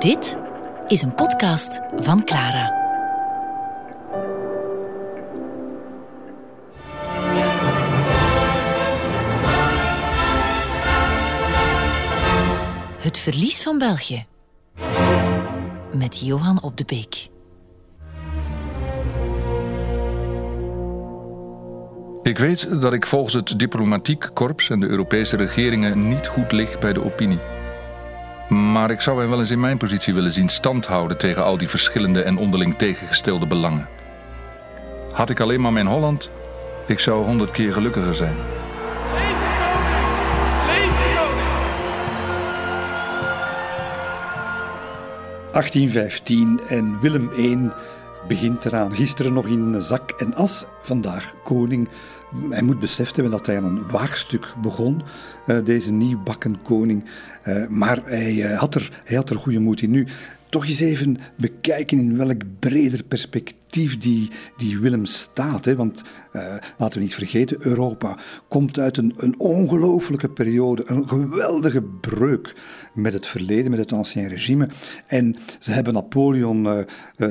Dit is een podcast van Clara. Het verlies van België. Met Johan op de Beek. Ik weet dat ik volgens het diplomatiek korps en de Europese regeringen niet goed lig bij de opinie. Maar ik zou hen wel eens in mijn positie willen zien standhouden tegen al die verschillende en onderling tegengestelde belangen. Had ik alleen maar mijn Holland, ik zou honderd keer gelukkiger zijn. 1815 en Willem I begint eraan. Gisteren nog in zak en as, vandaag koning. Hij moet beseft hebben dat hij aan een waagstuk begon, uh, deze nieuwbakken koning. Uh, maar hij, uh, had er, hij had er goede moed in. Nu, toch eens even bekijken in welk breder perspectief die, die Willem staat. Hè? Want laten we niet vergeten, Europa komt uit een, een ongelooflijke periode, een geweldige breuk met het verleden, met het ancien regime. En ze hebben Napoleon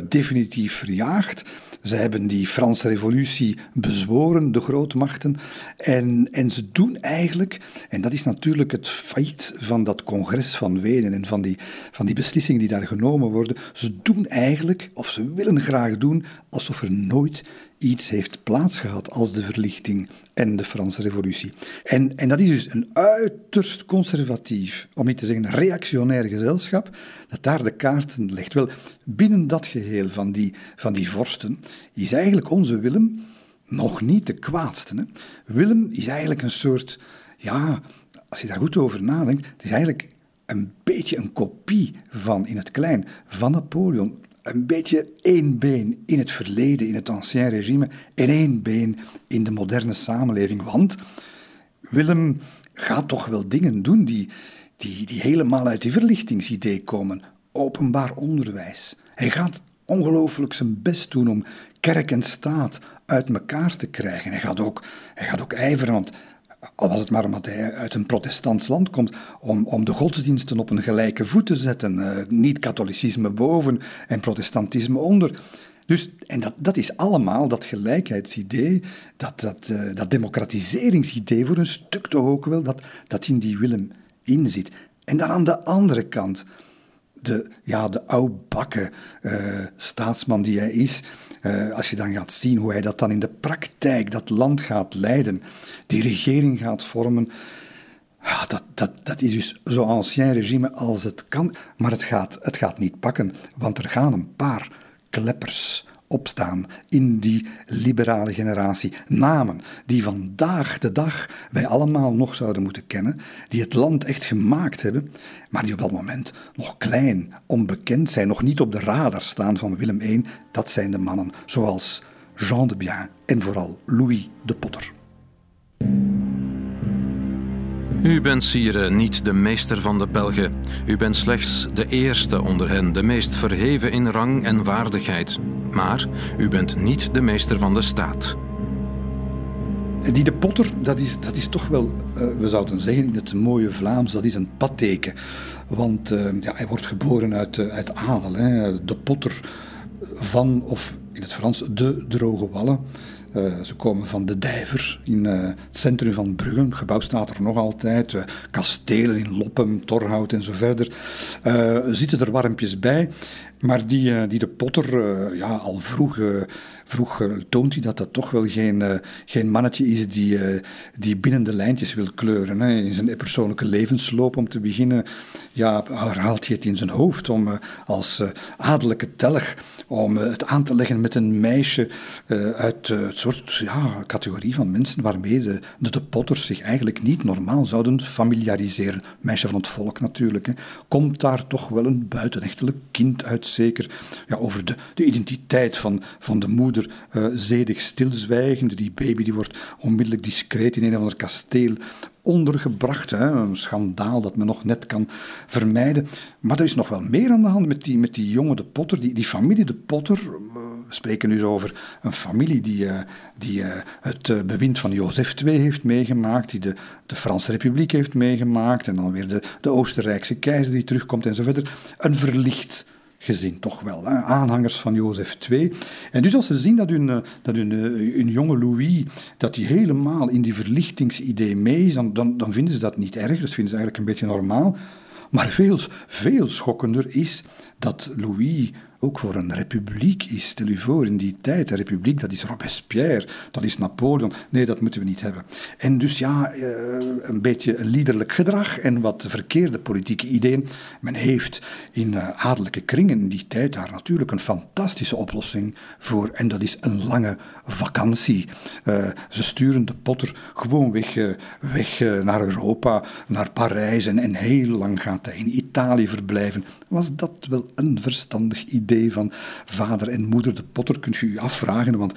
definitief verjaagd. Ze hebben die Franse revolutie bezworen, de grootmachten. En, en ze doen eigenlijk, en dat is natuurlijk het feit van dat congres van Wenen en van die, van die beslissingen die daar genomen worden. Ze doen eigenlijk, of ze willen graag doen, alsof er nooit iets heeft plaatsgehad als de verlichting en de Franse Revolutie. En, en dat is dus een uiterst conservatief, om niet te zeggen reactionair gezelschap, dat daar de kaarten legt. Wel, binnen dat geheel van die, van die vorsten is eigenlijk onze Willem nog niet de kwaadste. Hè? Willem is eigenlijk een soort, ja, als je daar goed over nadenkt, het is eigenlijk een beetje een kopie van, in het klein, van Napoleon een beetje één been in het verleden, in het ancien regime, en één been in de moderne samenleving. Want Willem gaat toch wel dingen doen die, die, die helemaal uit die verlichtingsidee komen. Openbaar onderwijs. Hij gaat ongelooflijk zijn best doen om kerk en staat uit elkaar te krijgen. Hij gaat ook, hij gaat ook ijveren, al was het maar omdat hij uit een protestants land komt, om, om de godsdiensten op een gelijke voet te zetten. Uh, niet katholicisme boven en protestantisme onder. Dus, en dat, dat is allemaal dat gelijkheidsidee, dat, dat, uh, dat democratiseringsidee voor een stuk toch ook wel, dat, dat in die Willem inzit. En dan aan de andere kant, de, ja, de oudbakken uh, staatsman die hij is, uh, als je dan gaat zien hoe hij dat dan in de praktijk, dat land gaat leiden, die regering gaat vormen, ja, dat, dat, dat is dus zo ancien regime als het kan, maar het gaat, het gaat niet pakken, want er gaan een paar kleppers opstaan in die liberale generatie. Namen die vandaag de dag wij allemaal nog zouden moeten kennen, die het land echt gemaakt hebben, maar die op dat moment nog klein, onbekend zijn, nog niet op de radar staan van Willem I. Dat zijn de mannen zoals Jean de Bien en vooral Louis de Potter. U bent, sire, niet de meester van de Belgen. U bent slechts de eerste onder hen, de meest verheven in rang en waardigheid. Maar u bent niet de meester van de staat. Die de Potter, dat is, dat is toch wel, uh, we zouden zeggen in het mooie Vlaams, dat is een patteken. Want uh, ja, hij wordt geboren uit, uh, uit adel. Hè. De Potter van, of in het Frans, de droge wallen. Ze komen van de Dijver in het centrum van Brugge. Het gebouw staat er nog altijd. Kastelen in Loppem, Torhout en zo verder. zitten er warmpjes bij. Maar die, die de Potter, ja, al vroeg, vroeg toont hij dat dat toch wel geen, geen mannetje is die, die binnen de lijntjes wil kleuren. Hè. In zijn persoonlijke levensloop, om te beginnen, ja, herhaalt hij het in zijn hoofd om als adellijke telg om het aan te leggen met een meisje uit het soort ja, categorie van mensen waarmee de, de, de, potters zich eigenlijk niet normaal zouden familiariseren. Meisje van het volk natuurlijk. Hè. Komt daar toch wel een buitenechtelijk kind uit, zeker? Ja, over de, de identiteit van, van de moeder uh, zedig stilzwijgende. Die baby die wordt onmiddellijk discreet in een of ander kasteel ondergebracht. Hè? Een schandaal dat men nog net kan vermijden. Maar er is nog wel meer aan de hand met die, met die jonge de Potter. Die, die familie de Potter, eh, we spreken nu over een familie die, uh, die het bewind van Jozef II heeft meegemaakt, die de, de Franse Republiek heeft meegemaakt, en dan weer de, de Oostenrijkse keizer die terugkomt en zo verder. Een verlicht gezin, toch wel. Hè? Aanhangers van Jozef II. En dus als ze zien dat hun, dat hun, hun jonge Louis dat hij helemaal in die verlichtingsidee mee is, dan, dan, dan vinden ze dat niet erg. Dat vinden ze eigenlijk een beetje normaal. Maar veel, veel schokkender is dat Louis ook voor een republiek is. Stel u voor, in die tijd, een republiek, dat is Robespierre, dat is Napoleon. Nee, dat moeten we niet hebben. En dus ja, eh, een beetje liederlijk gedrag en wat verkeerde politieke ideeën. Men heeft in eh, adellijke kringen in die tijd daar natuurlijk een fantastische oplossing voor. En dat is een lange vakantie. Uh, ze sturen de potter gewoon weg, weg naar Europa, naar Parijs. En heel lang gaat hij in Italië verblijven. Was dat wel een verstandig idee? van vader en moeder de Potter, kunt je u afvragen. Want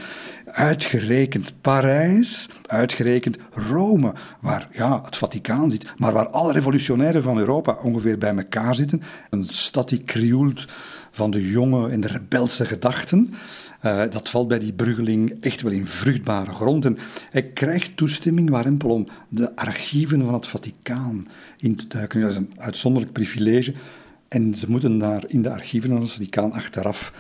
uitgerekend Parijs, uitgerekend Rome, waar ja, het Vaticaan zit, maar waar alle revolutionairen van Europa ongeveer bij elkaar zitten. Een stad die krioelt van de jonge en de rebelse gedachten. Uh, dat valt bij die Bruggeling echt wel in vruchtbare grond. En hij krijgt toestemming warempel om de archieven van het Vaticaan in te duiken. Dat is een uitzonderlijk privilege. En ze moeten daar in de archieven van het Vaticaan achteraf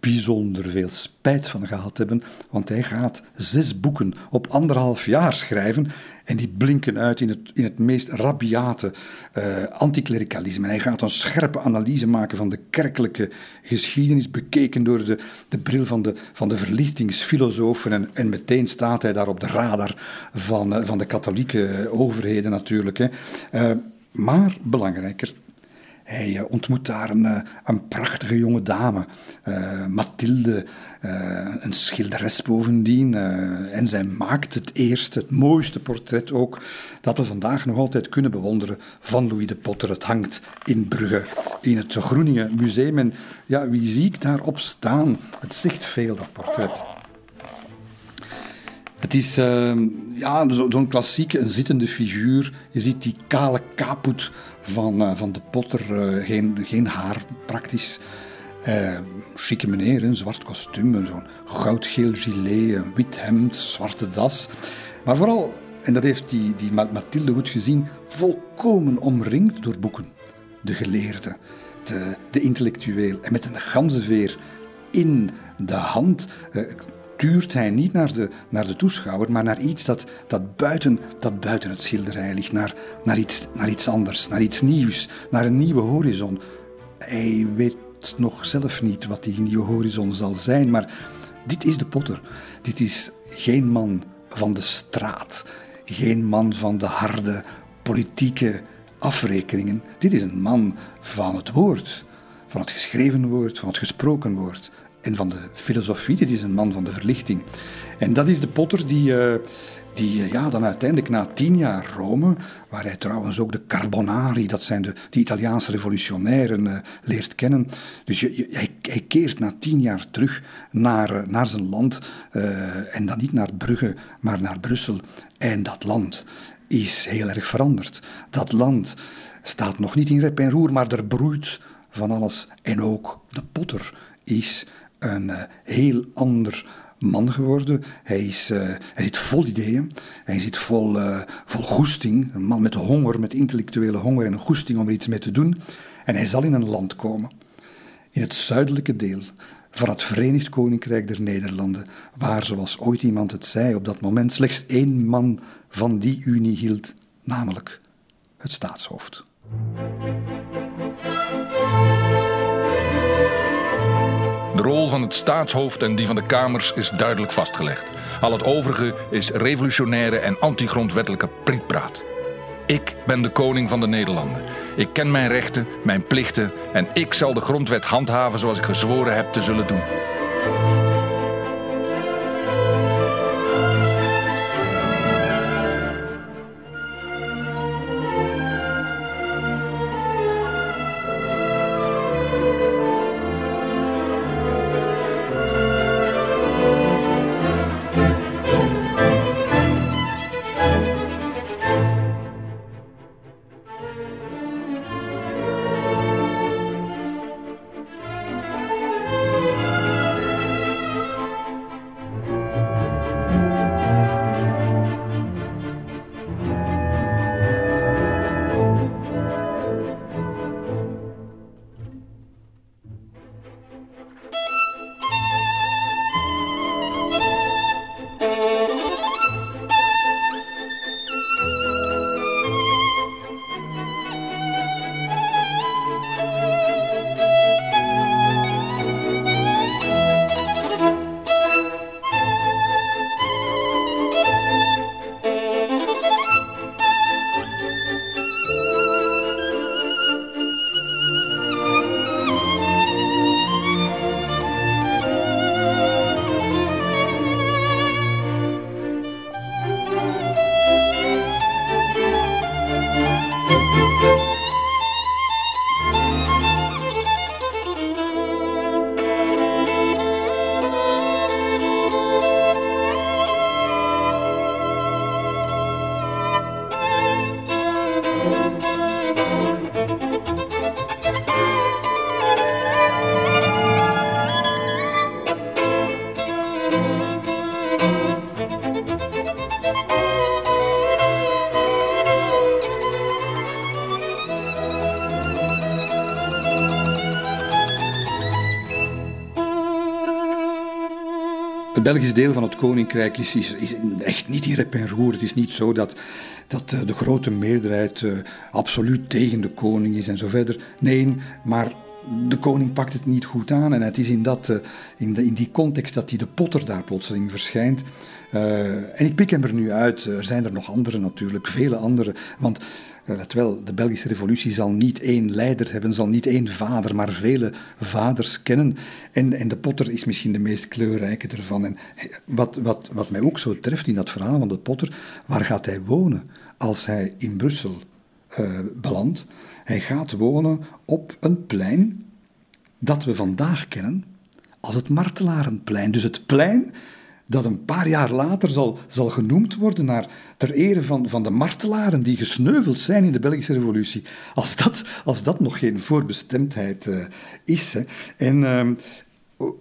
bijzonder veel spijt van gehad hebben, want hij gaat zes boeken op anderhalf jaar schrijven en die blinken uit in het, in het meest rabiate uh, anticlericalisme. En hij gaat een scherpe analyse maken van de kerkelijke geschiedenis, bekeken door de, de bril van de, van de verlichtingsfilosofen. En, en meteen staat hij daar op de radar van, uh, van de katholieke overheden natuurlijk. Hè. Uh, maar belangrijker, hij eh, ontmoet daar een, eh, een prachtige jonge dame, uh, Mathilde, een schilderes bovendien. En zij maakt het eerste, het mooiste portret ook, dat we vandaag nog altijd kunnen bewonderen van Louis de Potter. Het hangt in Brugge, in het Groeningen Museum. En ja, wie zie ik daarop staan? Het zegt veel, dat portret. Het is uh, ja, zo'n klassieke, een zittende figuur. Je ziet die kale kaput van, uh, van de potter, uh, geen, geen haar praktisch. Uh, chique meneer, een zwart kostuum, zo'n goudgeel gilet, een wit hemd, zwarte das. Maar vooral, en dat heeft die, die Mathilde goed gezien, volkomen omringd door boeken. De geleerde, de, de intellectueel. En met een ganzenveer in de hand tuurt hij niet naar de, naar de toeschouwer, maar naar iets dat, dat, buiten, dat buiten het schilderij ligt. Naar, naar, iets, naar iets anders, naar iets nieuws, naar een nieuwe horizon. Hij weet nog zelf niet wat die nieuwe horizon zal zijn, maar dit is de potter. Dit is geen man van de straat, geen man van de harde politieke afrekeningen. Dit is een man van het woord, van het geschreven woord, van het gesproken woord en van de filosofie. Dit is een man van de verlichting. En dat is de potter die, uh, die uh, ja, dan uiteindelijk na tien jaar Rome, waar hij trouwens ook de Carbonari, dat zijn de, de Italiaanse revolutionairen, uh, leert kennen. Dus je, hij, hij, keert na tien jaar terug naar, naar zijn land. en dan niet naar Brugge, maar naar Brussel. En dat land is heel erg veranderd. Dat land staat nog niet in rep en roer, maar er broeit van alles. En ook de potter is een uh, heel ander man geworden. Hij, is, uh, hij zit vol ideeën, hij zit vol, uh, vol goesting. Een man met honger, met intellectuele honger en een goesting om er iets mee te doen. En hij zal in een land komen, in het zuidelijke deel van het Verenigd Koninkrijk der Nederlanden, waar, zoals ooit iemand het zei, op dat moment slechts één man van die unie hield, namelijk het staatshoofd. De rol van het staatshoofd en die van de kamers is duidelijk vastgelegd. Al het overige is revolutionaire en antigrondwettelijke prietpraat. Ik ben de koning van de Nederlanden. Ik ken mijn rechten, mijn plichten en ik zal de grondwet handhaven zoals ik gezworen heb te zullen doen. Belgisch deel van het koninkrijk is, is, echt niet in rep en roer. Het is niet zo dat, dat de grote meerderheid absoluut tegen de koning is en zo verder. Nee, maar de koning pakt het niet goed aan. En het is in, dat, in, de, in die context dat hij de potter daar plotseling verschijnt. en ik pik hem er nu uit. Er zijn er nog andere natuurlijk, vele andere. Want Let wel, de Belgische revolutie zal niet één leider hebben, zal niet één vader, maar vele vaders kennen. En, en de Potter is misschien de meest kleurrijke ervan. En wat, wat, wat mij ook zo treft in dat verhaal van de Potter, waar gaat hij wonen als hij in Brussel uh, belandt? Hij gaat wonen op een plein dat we vandaag kennen als het Martelarenplein. Dus het plein dat een paar jaar later zal, zal genoemd worden naar, ter ere van, van de martelaren die gesneuveld zijn in de Belgische revolutie. Als dat, als dat nog geen voorbestemdheid uh, is. En uh,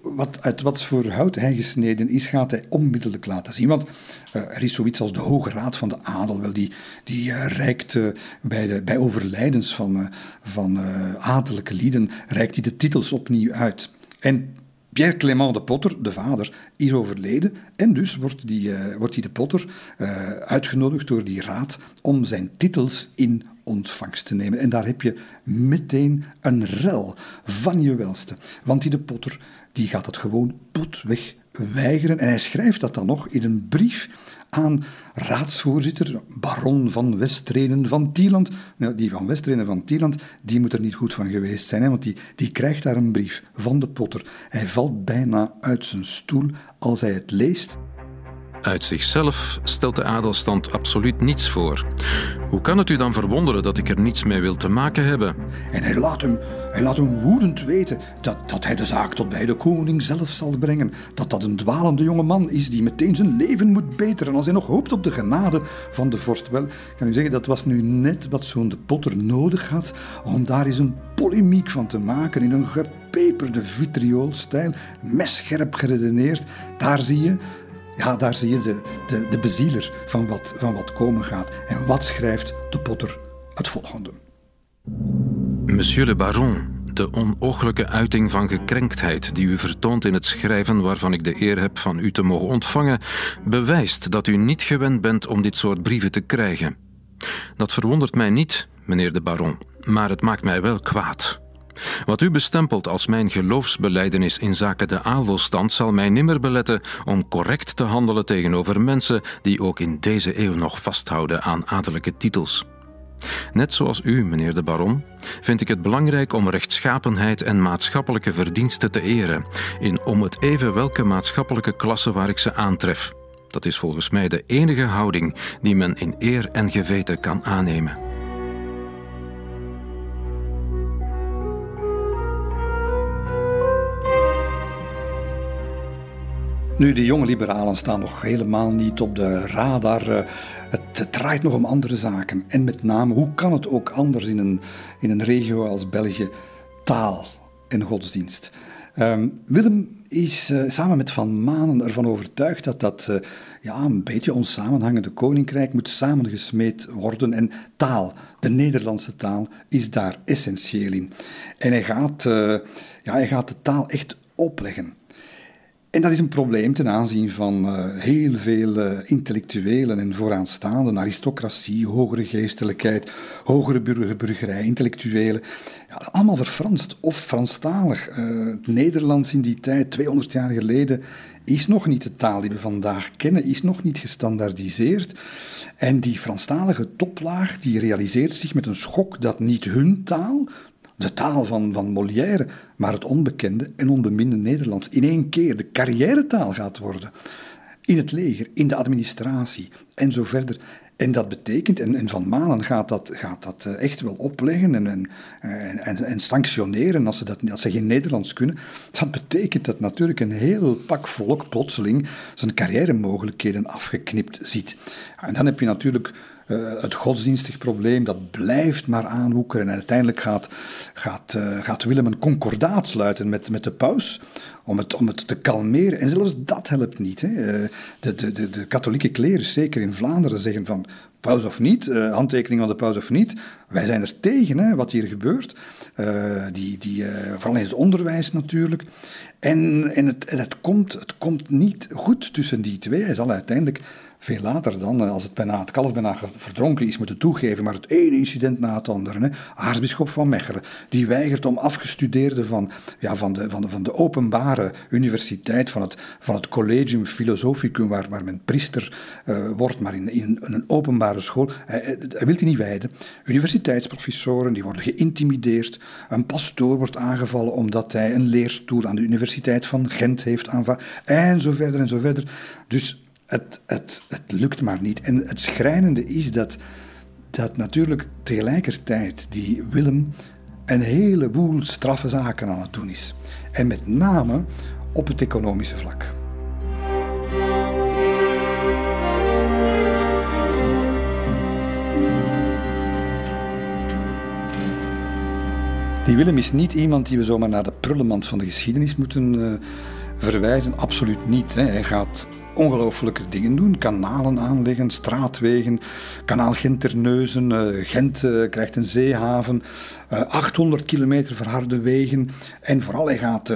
wat, uit wat voor hout hij gesneden is, gaat hij onmiddellijk laten zien. Want uh, er is zoiets als de Hoge Raad van de Adel, wel, die, die reikt bij, de, bij overlijdens van, van adellijke lieden, reikt hij de titels opnieuw uit. En Pierre Clément de Potter, de vader, is overleden. En dus wordt die, uh, wordt die de Potter uh, uitgenodigd door die raad om zijn titels in ontvangst te nemen. En daar heb je meteen een rel van je welste. Want die de Potter die gaat dat gewoon potweg weigeren. En hij schrijft dat dan nog in een brief aan raadsvoorzitter baron van Westrenen van Tieland. Nou, die van Westrenen van Tieland, die moet er niet goed van geweest zijn, hè, want die, die krijgt daar een brief van de potter. Hij valt bijna uit zijn stoel als hij het leest. Uit zichzelf stelt de adelstand absoluut niets voor. Hoe kan het u dan verwonderen dat ik er niets mee wil te maken hebben? En hij laat hem, hij laat hem woedend weten dat, dat hij de zaak tot bij de koning zelf zal brengen. Dat dat een dwalende jonge man is die meteen zijn leven moet beteren als hij nog hoopt op de genade van de vorst. Wel, kan u zeggen, dat was nu net wat zo'n de Potter nodig had om daar eens een polemiek van te maken in een gepeperde vitrioolstijl, messcherp geredeneerd. Daar zie je ja, daar zie je de, de, de bezieler van wat, van wat komen gaat. En wat schrijft de potter het volgende? Monsieur le baron, de onooglijke uiting van gekrenktheid die u vertoont in het schrijven waarvan ik de eer heb van u te mogen ontvangen, bewijst dat u niet gewend bent om dit soort brieven te krijgen. Dat verwondert mij niet, meneer de baron, maar het maakt mij wel kwaad. Wat u bestempelt als mijn geloofsbeleidenis in zaken de adelstand zal mij nimmer beletten om correct te handelen tegenover mensen die ook in deze eeuw nog vasthouden aan adellijke titels. Net zoals u, meneer de baron, vind ik het belangrijk om rechtschapenheid en maatschappelijke verdiensten te eren, in om het even welke maatschappelijke klasse waar ik ze aantref. Dat is volgens mij de enige houding die men in eer en geweten kan aannemen. Nu, de jonge liberalen staan nog helemaal niet op de radar. Eh, het, draait nog om andere zaken. En met name, hoe kan het ook anders in een, in een regio als België? Taal en godsdienst. Ehm, Willem is uh, samen met Van Manen ervan overtuigd dat dat uh, ja, een beetje onsamenhangende koninkrijk moet samengesmeed worden. En taal, de Nederlandse taal, is daar essentieel in. En hij gaat, ja, hij gaat de taal echt opleggen. En dat is een probleem ten aanzien van uh, heel veel uh, intellectuelen en vooraanstaanden, aristocratie, hogere geestelijkheid, hogere burger, burgerij, intellectuelen. Ja, allemaal verfranst of Franstalig. Uh, het Nederlands in die tijd, 200 jaar geleden, is nog niet de taal die we vandaag kennen, is nog niet gestandaardiseerd. En die Franstalige toplaag die realiseert zich met een schok dat niet hun taal, de taal van, van Molière, maar het onbekende en onbeminde Nederlands in één keer de carrièretaal gaat worden. In het leger, in de administratie en zo verder. En dat betekent, en, en Van Malen gaat dat, gaat dat eh, echt wel opleggen en, en, en, en, sanctioneren als ze, dat, als ze geen Nederlands kunnen. Dat betekent dat natuurlijk een heel pak volk plotseling zijn carrièremogelijkheden afgeknipt ziet. En dan heb je natuurlijk uh, het godsdienstig probleem, dat blijft maar aanwoekeren. En uiteindelijk gaat, gaat, uh, gaat Willem een concordaat sluiten met, met de paus om het, om het te kalmeren. En zelfs dat helpt niet. Hè. Eh, de, de, de, de katholieke klerus, zeker in Vlaanderen, zeggen van paus of niet, handtekening van de paus of niet. Wij zijn er tegen hè, wat hier gebeurt. Die, die, vooral in het onderwijs natuurlijk. En, en het, het, komt, het komt niet goed tussen die twee. Hij zal uiteindelijk veel later dan, als het, bijna, het kalf bijna verdronken is, moeten toegeven. Maar het ene incident na het andere. Hè. Aartsbisschop van Mechelen, die weigert om afgestudeerden van, ja, van, de, van, de, van de openbare universiteit, van het, van het Collegium Philosophicum, waar, waar men priester uh, wordt, maar in, in een openbare school. Hij, hij wil die niet wijden. Universiteitsprofessoren, die worden geïntimideerd. Een pastoor wordt aangevallen omdat hij een leerstoel aan de Universiteit van Gent heeft aanvaard. En zo verder en zo verder. Dus het, het, het lukt maar niet. En het schrijnende is dat, dat natuurlijk tegelijkertijd die Willem een heleboel straffe zaken aan het doen is. En met name op het economische vlak. Die Willem is niet iemand die we zomaar naar de prullenmand van de geschiedenis moeten uh, verwijzen. Absoluut niet. Hè. Hij gaat ongelooflijke dingen doen. Kanalen aanleggen, straatwegen, kanaal Gent-Terneuzen. Uh, Gent uh, krijgt een zeehaven. Uh, eh, 800 kilometer verharde wegen. En vooral, hij gaat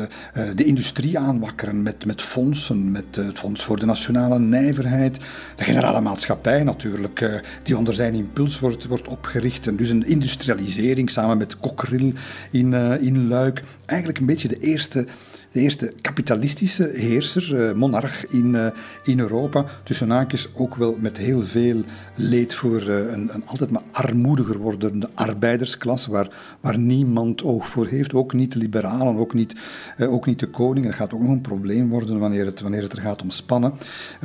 de industrie aanwakkeren met, met fondsen. Met het Fonds voor de Nationale Nijverheid. De generale maatschappij natuurlijk, die onder zijn impuls wordt, wordt opgericht. En dus een industrialisering samen met Cockerill in, in Luik. Eigenlijk een beetje de eerste de eerste kapitalistische heerser, uh, monarch in, uh, in Europa. Tussen haakjes ook wel met heel veel leed voor uh, een, een, altijd maar armoediger wordende arbeidersklasse, waar, waar niemand oog voor heeft. Ook niet de liberalen, ook niet, ook niet de koning. Dat gaat ook nog een probleem worden wanneer het, wanneer het er gaat om spannen.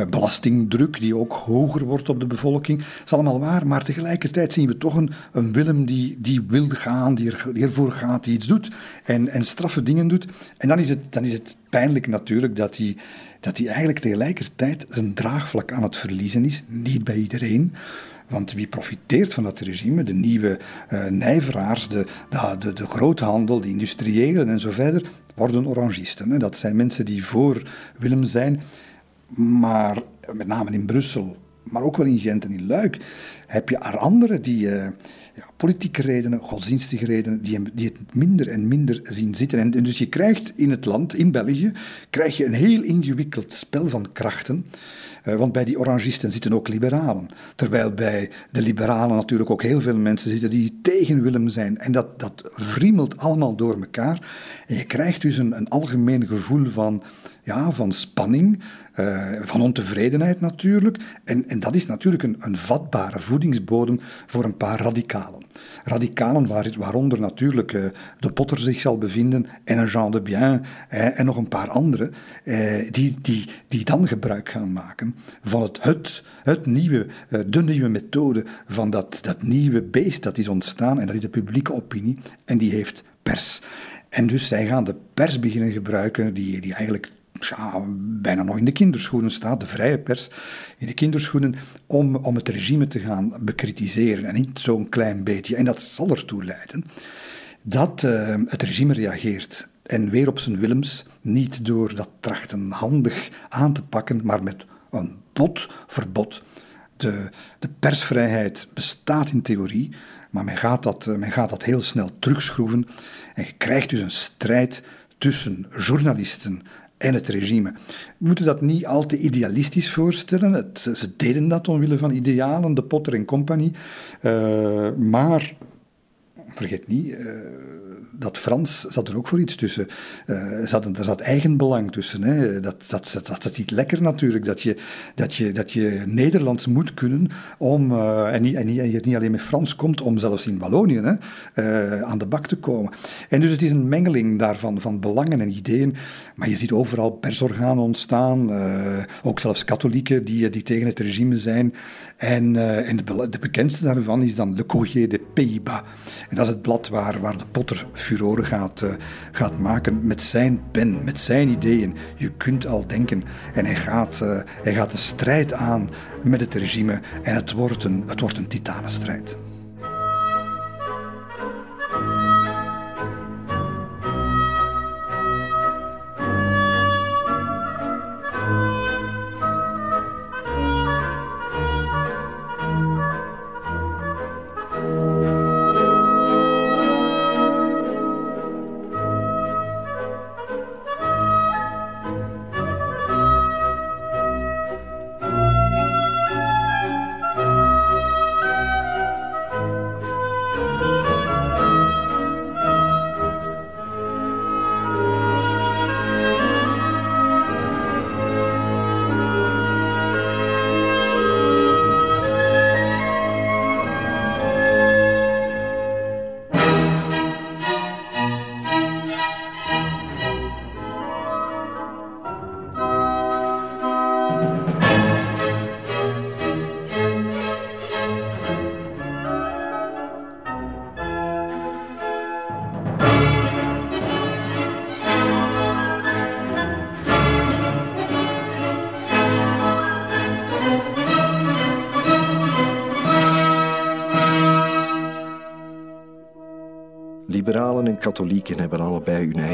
belastingdruk die ook hoger wordt op de bevolking. Dat is allemaal waar, maar tegelijkertijd zien we toch een, een Willem die, die wil gaan, die, er, die ervoor gaat, die iets doet en, en straffe dingen doet. En dan is het dan is het pijnlijk natuurlijk dat hij, dat hij eigenlijk tegelijkertijd zijn draagvlak aan het verliezen is. Niet bij iedereen. Want wie profiteert van dat regime? De nieuwe uh, nijveraars, de, de, de, de groothandel, de industriëlen en zo verder, worden orangisten. Hè. Dat zijn mensen die voor Willem zijn, maar met name in Brussel, maar ook wel in Gent en in Luik, heb je er anderen die, uh, ja, politieke redenen, godsdienstige redenen, die, die het minder en minder zien zitten. En, dus je krijgt in het land, in België, krijg je een heel ingewikkeld spel van krachten. Uh, want bij die orangisten zitten ook liberalen. Terwijl bij de liberalen natuurlijk ook heel veel mensen zitten die tegen Willem zijn. En dat, dat wriemelt allemaal door elkaar. En je krijgt dus een, een algemeen gevoel van, ja, van spanning, uh, van ontevredenheid natuurlijk. En, en dat is natuurlijk een, een vatbare voedingsbodem voor een paar radicalen. Radicalen waar, waaronder natuurlijk uh, de Potter zich zal bevinden en Jean de Bien en nog een paar anderen, die, die, die dan gebruik gaan maken van het, het, het nieuwe, de nieuwe methode van dat, dat nieuwe beest dat is ontstaan en dat is de publieke opinie en die heeft pers. En dus zij gaan de pers beginnen gebruiken, die, die eigenlijk ja, bijna nog in de kinderschoenen staat, de vrije pers, in de kinderschoenen, om, om het regime te gaan bekritiseren. En niet zo'n klein beetje. En dat zal ertoe leiden dat uh, het regime reageert. En weer op zijn Willems, niet door dat trachten handig aan te pakken, maar met een bot verbod. De, de persvrijheid bestaat in theorie, maar men gaat, dat, eh, men gaat dat heel snel terugschroeven. En je krijgt dus een strijd tussen journalisten en het regime. We moeten dat niet al te idealistisch voorstellen. Ze deden dat omwille van idealen, de Potter en compagnie. Uh, maar vergeet niet, uh, dat Frans zat er ook voor iets tussen. Uh, zat, er zat eigenbelang tussen. Hè. Dat, dat, dat, dat is niet lekker natuurlijk, dat je, dat, je, dat je Nederlands moet kunnen om, uh, en, niet, en, niet, en je niet alleen met Frans komt, om zelfs in Wallonië hè, uh, aan de bak te komen. En dus het is een mengeling daarvan, van belangen en ideeën. Maar je ziet overal persorganen ontstaan, ook zelfs katholieken die, die tegen het regime zijn. En, en de, de, bekendste daarvan is dan Le Courrier des Pays-Bas. En dat is het blad waar, waar de Potter gaat, uh, gaat maken met zijn pen, met zijn ideeën. Je kunt al denken. En hij gaat, uh, hij gaat de strijd aan met het regime. En het wordt een, het wordt een titanenstrijd.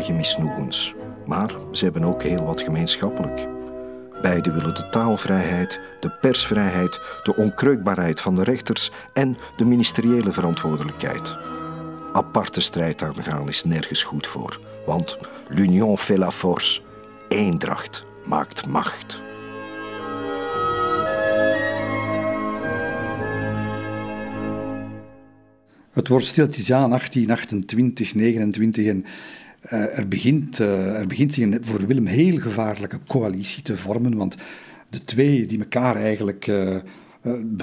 Eigen misnoegens. Maar ze hebben ook heel wat gemeenschappelijk. Beiden willen de taalvrijheid, de persvrijheid, de onkreukbaarheid van de rechters en de ministeriële verantwoordelijkheid. Aparte strijd aangaan is nergens goed voor, want l'union fait la force. Eendracht maakt macht. Het wordt stiltjes aan 1828, 29 en er, begint, uh, er begint zich een voor Willem heel gevaarlijke coalitie te vormen, want de twee die elkaar eigenlijk, uh,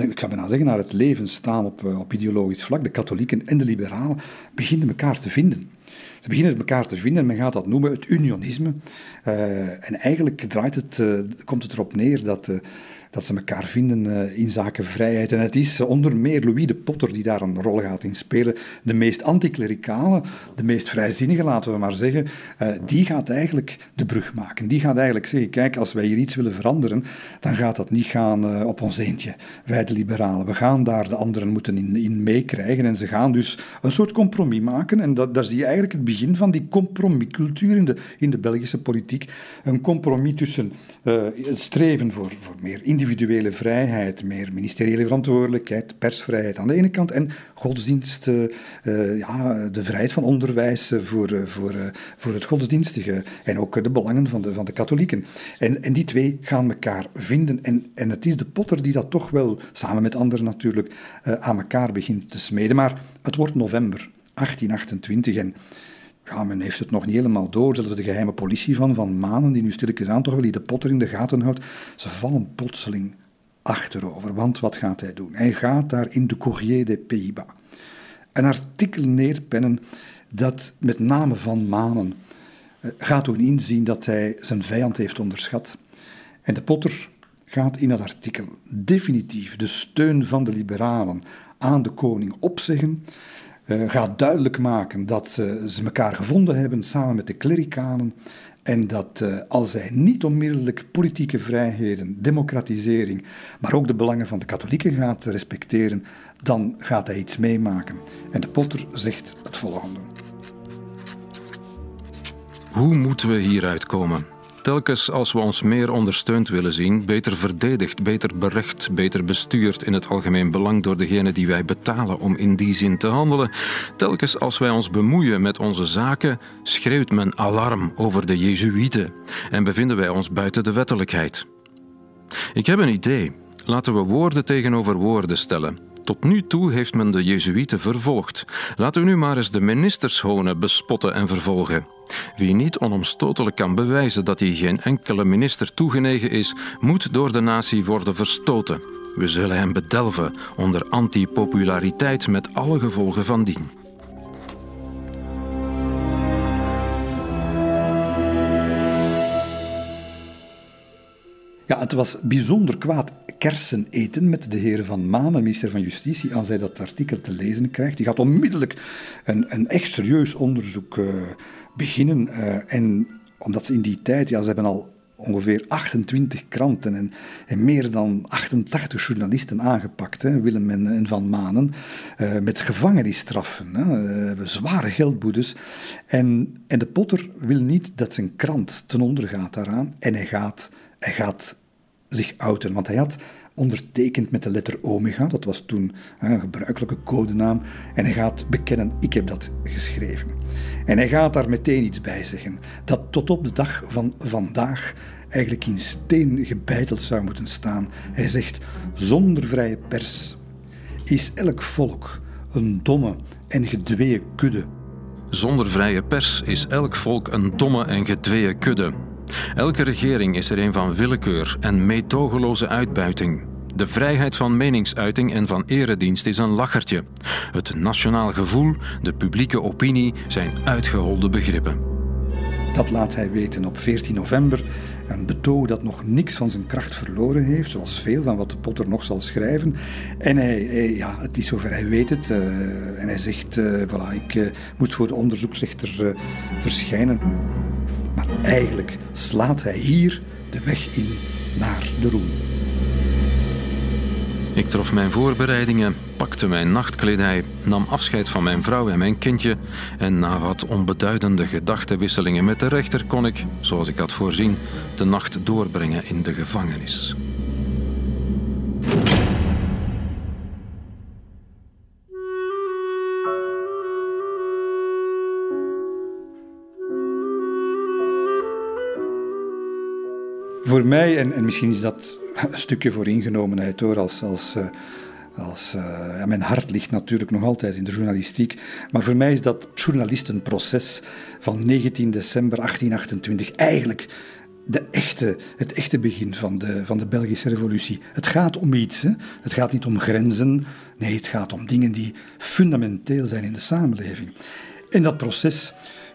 ik ga bijna zeggen, naar het leven staan op, op ideologisch vlak, de katholieken en de liberalen, beginnen elkaar te vinden. Ze beginnen elkaar te vinden en men gaat dat noemen het unionisme. en eigenlijk draait het, komt het erop neer dat dat ze elkaar vinden uh, in zaken vrijheid. En het is onder meer Louis de Potter die daar een rol gaat in spelen. De meest anticlericale, de meest vrijzinnige, laten we maar zeggen, uh, die gaat eigenlijk de brug maken. Die gaat eigenlijk zeggen, kijk, als wij hier iets willen veranderen, dan gaat dat niet gaan op ons eentje, wij de liberalen. We gaan daar de anderen moeten in, in meekrijgen en ze gaan dus een soort compromis maken. En dat, daar zie je eigenlijk het begin van die compromiscultuur in de, in de Belgische politiek. Een compromis tussen het streven voor, voor meer individuele vrijheid, meer ministeriële verantwoordelijkheid, persvrijheid aan de ene kant en godsdienst, uh, ja, de vrijheid van onderwijs voor, uh, voor, voor het godsdienstige en ook de belangen van de, van de katholieken. En, en die twee gaan elkaar vinden en, en het is de potter die dat toch wel, samen met anderen natuurlijk, aan elkaar begint te smeden. Maar het wordt november 1828 en ja, men heeft het nog niet helemaal door. Zelfs de geheime politie van Van Manen, die nu stilletjes aan wel die de potter in de gaten houdt, ze vallen plotseling achterover. Want wat gaat hij doen? Hij gaat daar in de Courrier des Pays-Bas een artikel neerpennen dat met name Van Manen eh, gaat doen inzien dat hij zijn vijand heeft onderschat. En de potter gaat in dat artikel definitief de steun van de liberalen aan de koning opzeggen gaat duidelijk maken dat uh, ze elkaar gevonden hebben samen met de klerikanen en dat uh, als hij niet onmiddellijk politieke vrijheden, democratisering, maar ook de belangen van de katholieken gaat respecteren, dan gaat hij iets meemaken. En de Potter zegt het volgende. Hoe moeten we hieruit komen? Telkens als we ons meer ondersteund willen zien, beter verdedigd, beter berecht, beter bestuurd in het algemeen belang door degene die wij betalen om in die zin te handelen, telkens als wij ons bemoeien met onze zaken, schreeuwt men alarm over de Jezuïeten en bevinden wij ons buiten de wettelijkheid. Ik heb een idee. Laten we woorden tegenover woorden stellen. Tot nu toe heeft men de Jezuïeten vervolgd. Laten we nu maar eens de ministers honen, bespotten en vervolgen. Wie niet onomstotelijk kan bewijzen dat hij geen enkele minister toegenegen is, moet door de natie worden verstoten. We zullen hem bedelven onder antipopulariteit met alle gevolgen van dien. Het was bijzonder kwaad kersen eten met de heer Van Maan, minister van Justitie, als hij dat artikel te lezen krijgt. Die gaat onmiddellijk een, een echt serieus onderzoek uh, beginnen. Uh, en omdat ze in die tijd, ja, ze hebben al ongeveer 28 kranten en, en, meer dan 88 journalisten aangepakt, hè, Willem en, en Van Manen, uh, met gevangenisstraffen, hè, zware geldboetes. En, en de Potter wil niet dat zijn krant ten onder gaat daaraan en hij gaat, hij gaat zich outen, want hij had ondertekend met de letter omega, dat was toen een gebruikelijke codenaam, en hij gaat bekennen, ik heb dat geschreven. En hij gaat daar meteen iets bij zeggen, dat tot op de dag van vandaag eigenlijk in steen gebeiteld zou moeten staan. Hij zegt, zonder vrije pers is elk volk een domme en gedweeën kudde. Zonder vrije pers is elk volk een domme en gedweeën kudde. Elke regering is er een van willekeur en meedogenloze uitbuiting. De vrijheid van meningsuiting en van eredienst is een lachertje. Het nationaal gevoel, de publieke opinie zijn uitgeholde begrippen. Dat laat hij weten op 14 november. Een betoog dat nog niks van zijn kracht verloren heeft, zoals veel van wat de Potter nog zal schrijven. En hij, ja, het is zover, hij weet het. Uh, en hij zegt, uh, voilà, ik uh, moet voor de onderzoeksrechter verschijnen. Maar eigenlijk slaat hij hier de weg in naar de roem. Ik trof mijn voorbereidingen, pakte mijn nachtkledij, nam afscheid van mijn vrouw en mijn kindje en na wat onbeduidende gedachtenwisselingen met de rechter kon ik, zoals ik had voorzien, de nacht doorbrengen in de gevangenis. Voor mij, en, en misschien is dat een stukje voor ingenomenheid hoor, als, als, uh, als, uh, ja, mijn hart ligt natuurlijk nog altijd in de journalistiek, maar voor mij is dat journalistenproces van 19 december 1828 eigenlijk de echte, het echte begin van de, van de Belgische revolutie. Het gaat om iets, hè? het gaat niet om grenzen, nee, het gaat om dingen die fundamenteel zijn in de samenleving. En dat proces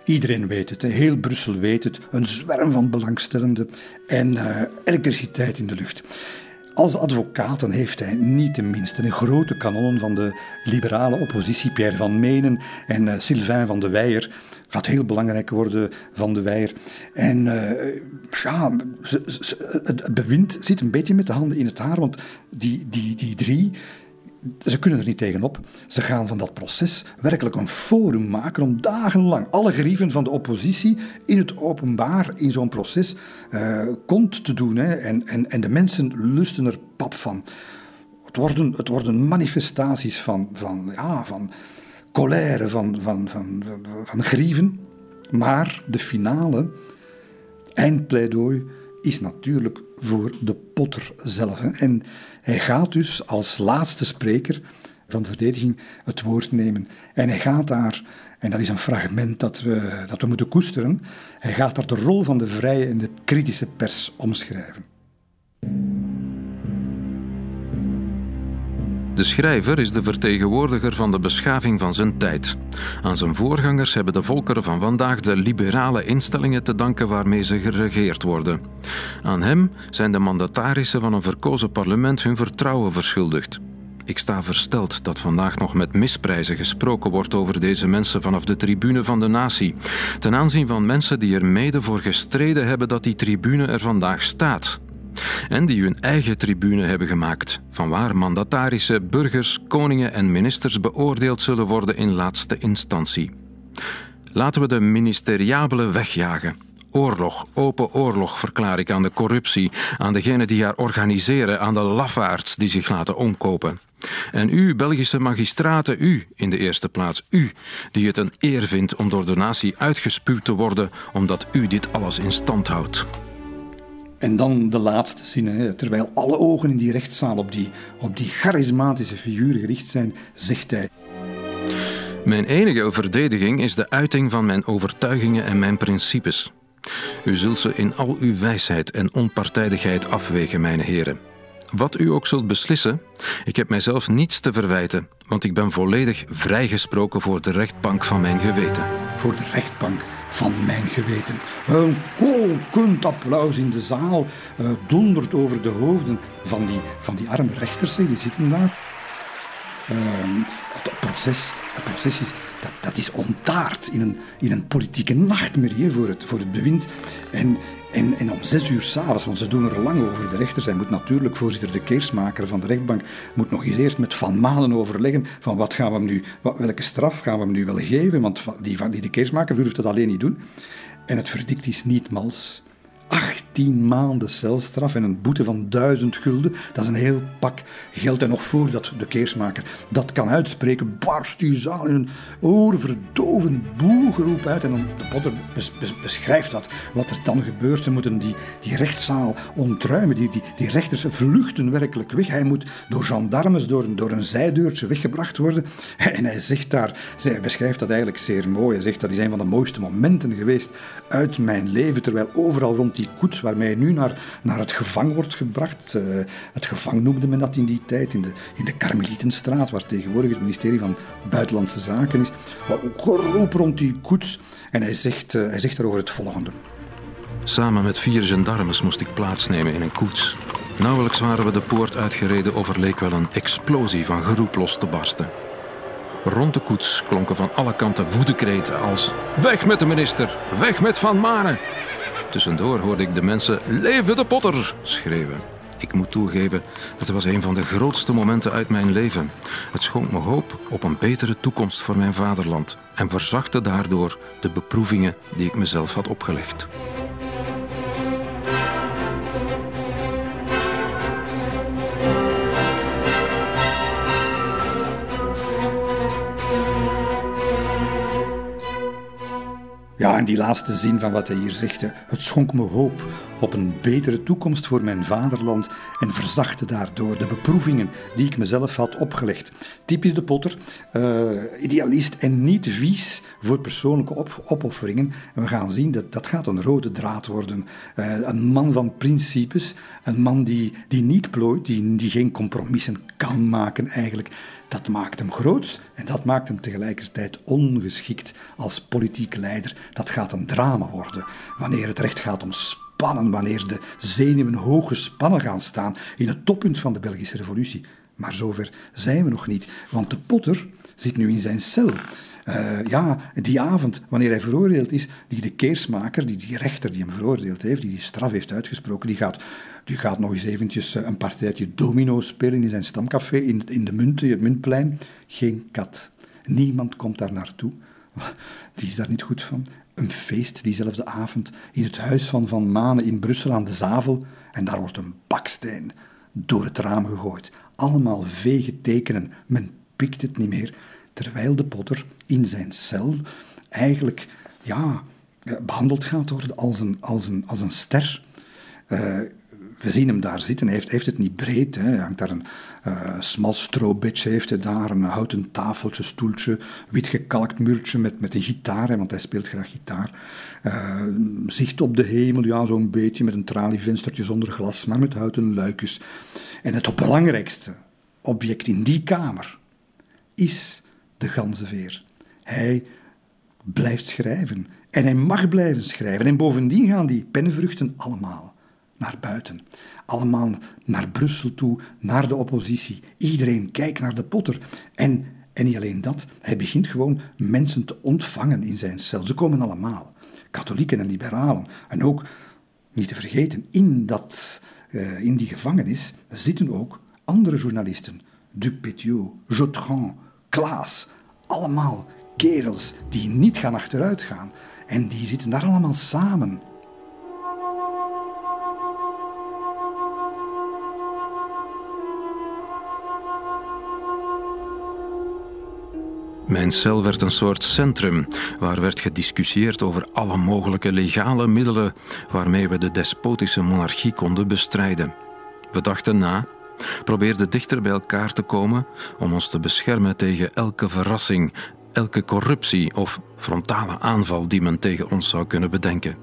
Iedereen weet het, heel Brussel weet het. Een zwerm van belangstellenden en uh, elektriciteit in de lucht. Als advocaat heeft hij niet de minste de grote kanonnen van de liberale oppositie, Pierre van Menen en uh, Sylvain van de Weijer, gaat heel belangrijk worden van de Weijer. En uh, ja, het bewind zit een beetje met de handen in het haar, want die, die, die drie ze kunnen er niet tegenop. Ze gaan van dat proces werkelijk een forum maken om dagenlang alle gerieven van de oppositie in het openbaar in zo'n proces uh, kont te doen. Hè. En, en, en de mensen lusten er pap van. Het worden, het worden manifestaties van, van, ja, van colère, van, van, van, van grieven. Maar de finale, eindpleidooi, is natuurlijk voor de potter zelf. Hè. En hij gaat dus als laatste spreker van de verdediging het woord nemen. En hij gaat daar, en dat is een fragment dat we, dat we moeten koesteren, hij gaat daar de rol van de vrije en de kritische pers omschrijven. De schrijver is de vertegenwoordiger van de beschaving van zijn tijd. Aan zijn voorgangers hebben de volkeren van vandaag de liberale instellingen te danken waarmee ze geregeerd worden. Aan hem zijn de mandatarissen van een verkozen parlement hun vertrouwen verschuldigd. Ik sta versteld dat vandaag nog met misprijzen gesproken wordt over deze mensen vanaf de tribune van de natie. Ten aanzien van mensen die er mede voor gestreden hebben dat die tribune er vandaag staat en die hun eigen tribune hebben gemaakt, vanwaar mandatarische burgers, koningen en ministers beoordeeld zullen worden in laatste instantie. Laten we de ministeriabele wegjagen. Oorlog, open oorlog verklaar ik aan de corruptie, aan degenen die haar organiseren, aan de lafaards die zich laten omkopen. En u, Belgische magistraten, u in de eerste plaats, u, die het een eer vindt om door de natie uitgespuwd te worden, omdat u dit alles in stand houdt. En dan de laatste zin, terwijl alle ogen in die rechtszaal op die, op die charismatische figuur gericht zijn, zegt hij. Mijn enige verdediging is de uiting van mijn overtuigingen en mijn principes. U zult ze in al uw wijsheid en onpartijdigheid afwegen, mijn heren. Wat u ook zult beslissen, ik heb mijzelf niets te verwijten, want ik ben volledig vrijgesproken voor de rechtbank van mijn geweten. Voor de rechtbank van mijn geweten. Een kolkend applaus in de zaal uh, dondert over de hoofden van die, van die arme rechters, die zitten daar. Uh, het proces, proces is, dat, dat is ontaard in een, in een politieke nachtmerrie voor het, voor het bewind. En en, en om zes uur s'avonds, want ze doen er lang over, de rechter, zij moet natuurlijk, voorzitter de keersmaker van de rechtbank, moet nog eens eerst met Van Malen overleggen van wat gaan we hem nu, welke straf gaan we hem nu wel geven, want die, die de keersmaker durft dat alleen niet doen. En het verdict is niet mals. 18 maanden celstraf en een boete van 1000 gulden. Dat is een heel pak geld. En nog voordat de keersmaker dat kan uitspreken, barst die zaal in een oorverdovend boegeroep uit. En dan de Potter beschrijft dat, wat er dan gebeurt. Ze moeten die, die rechtszaal ontruimen. Die, die, die rechters vluchten werkelijk weg. Hij moet door gendarmes door, een, door een zijdeurtje weggebracht worden. En hij zegt daar, hij beschrijft dat eigenlijk zeer mooi. Hij zegt dat is een van de mooiste momenten geweest uit mijn leven. Terwijl overal rond die koets waarmee nu naar, naar het gevang wordt gebracht. Uh, het gevang noemde men dat in die tijd, in de, in de Karmelietenstraat, waar tegenwoordig het ministerie van Buitenlandse Zaken is. Geroep rond die koets. En hij zegt, uh, hij zegt daarover het volgende. Samen met vier gendarmes moest ik plaatsnemen in een koets. Nauwelijks waren we de poort uitgereden of er leek wel een explosie van geroep los te barsten. Rond de koets klonken van alle kanten woedekreten als... Weg met de minister! Weg met Van Maren! Tussendoor hoorde ik de mensen Leven de Potter schreeuwen. Ik moet toegeven, het was een van de grootste momenten uit mijn leven. Het schonk me hoop op een betere toekomst voor mijn vaderland en verzachtte daardoor de beproevingen die ik mezelf had opgelegd. Ja, en die laatste zin van wat hij hier zegt, het schonk me hoop op een betere toekomst voor mijn vaderland en verzachtte daardoor de beproevingen die ik mezelf had opgelegd. Typisch de Potter, uh, idealist en niet vies voor persoonlijke op opofferingen. En we gaan zien dat dat gaat een rode draad worden. Uh, een man van principes, een man die, die niet plooit, die, die geen compromissen kan maken eigenlijk. Dat maakt hem groots en dat maakt hem tegelijkertijd ongeschikt als politiek leider. Dat gaat een drama worden wanneer het recht gaat om spannen, wanneer de zenuwen hoog gespannen gaan staan in het toppunt van de Belgische revolutie. Maar zover zijn we nog niet, want de Potter zit nu in zijn cel. Uh, ja, die avond, wanneer hij veroordeeld is, die de keersmaker, die, die rechter die hem veroordeeld heeft, die die straf heeft uitgesproken, die gaat, die gaat nog eens eventjes eh, een partijtje domino spelen in zijn stamcafé in, in de Munt, het Muntplein. Geen kat. Niemand komt daar naartoe. Die is daar niet goed van. Een feest diezelfde avond in het huis van Van Manen in Brussel aan de Zavel. En daar wordt een baksteen door het raam gegooid. Allemaal vege tekenen. Men pikt het niet meer. Terwijl de potter in zijn cel eigenlijk ja, eh, behandeld gaat worden als een, als een, als een ster. Uh, we zien hem daar zitten. Hij heeft, heeft het niet breed. Hè. Hij hangt daar een uh, smal strobedje, heeft hij daar een houten tafeltje, stoeltje, wit gekalkt muurtje met, met een gitaar, hè, want hij speelt graag gitaar. Uh, zicht op de hemel, ja, zo'n beetje, met een tralievenstertje zonder glas, maar met houten luikjes. En het belangrijkste object in die kamer is de ganzenveer. Hij blijft schrijven. En hij mag blijven schrijven. En bovendien gaan die pennenvruchten allemaal naar buiten. Allemaal naar Brussel toe, naar de oppositie. Iedereen kijkt naar de potter. En, en niet alleen dat, hij begint gewoon mensen te ontvangen in zijn cel. Ze komen allemaal. Katholieken en liberalen. En ook, niet te vergeten, in, dat, uh, in die gevangenis zitten ook andere journalisten. Duc-Petiot, Jotran, Klaas. Allemaal kerels die niet gaan achteruit gaan. En die zitten daar allemaal samen Mijn cel werd een soort centrum waar werd gediscussieerd over alle mogelijke legale middelen waarmee we de despotische monarchie konden bestrijden. We dachten na, probeerden dichter bij elkaar te komen om ons te beschermen tegen elke verrassing, elke corruptie of frontale aanval die men tegen ons zou kunnen bedenken.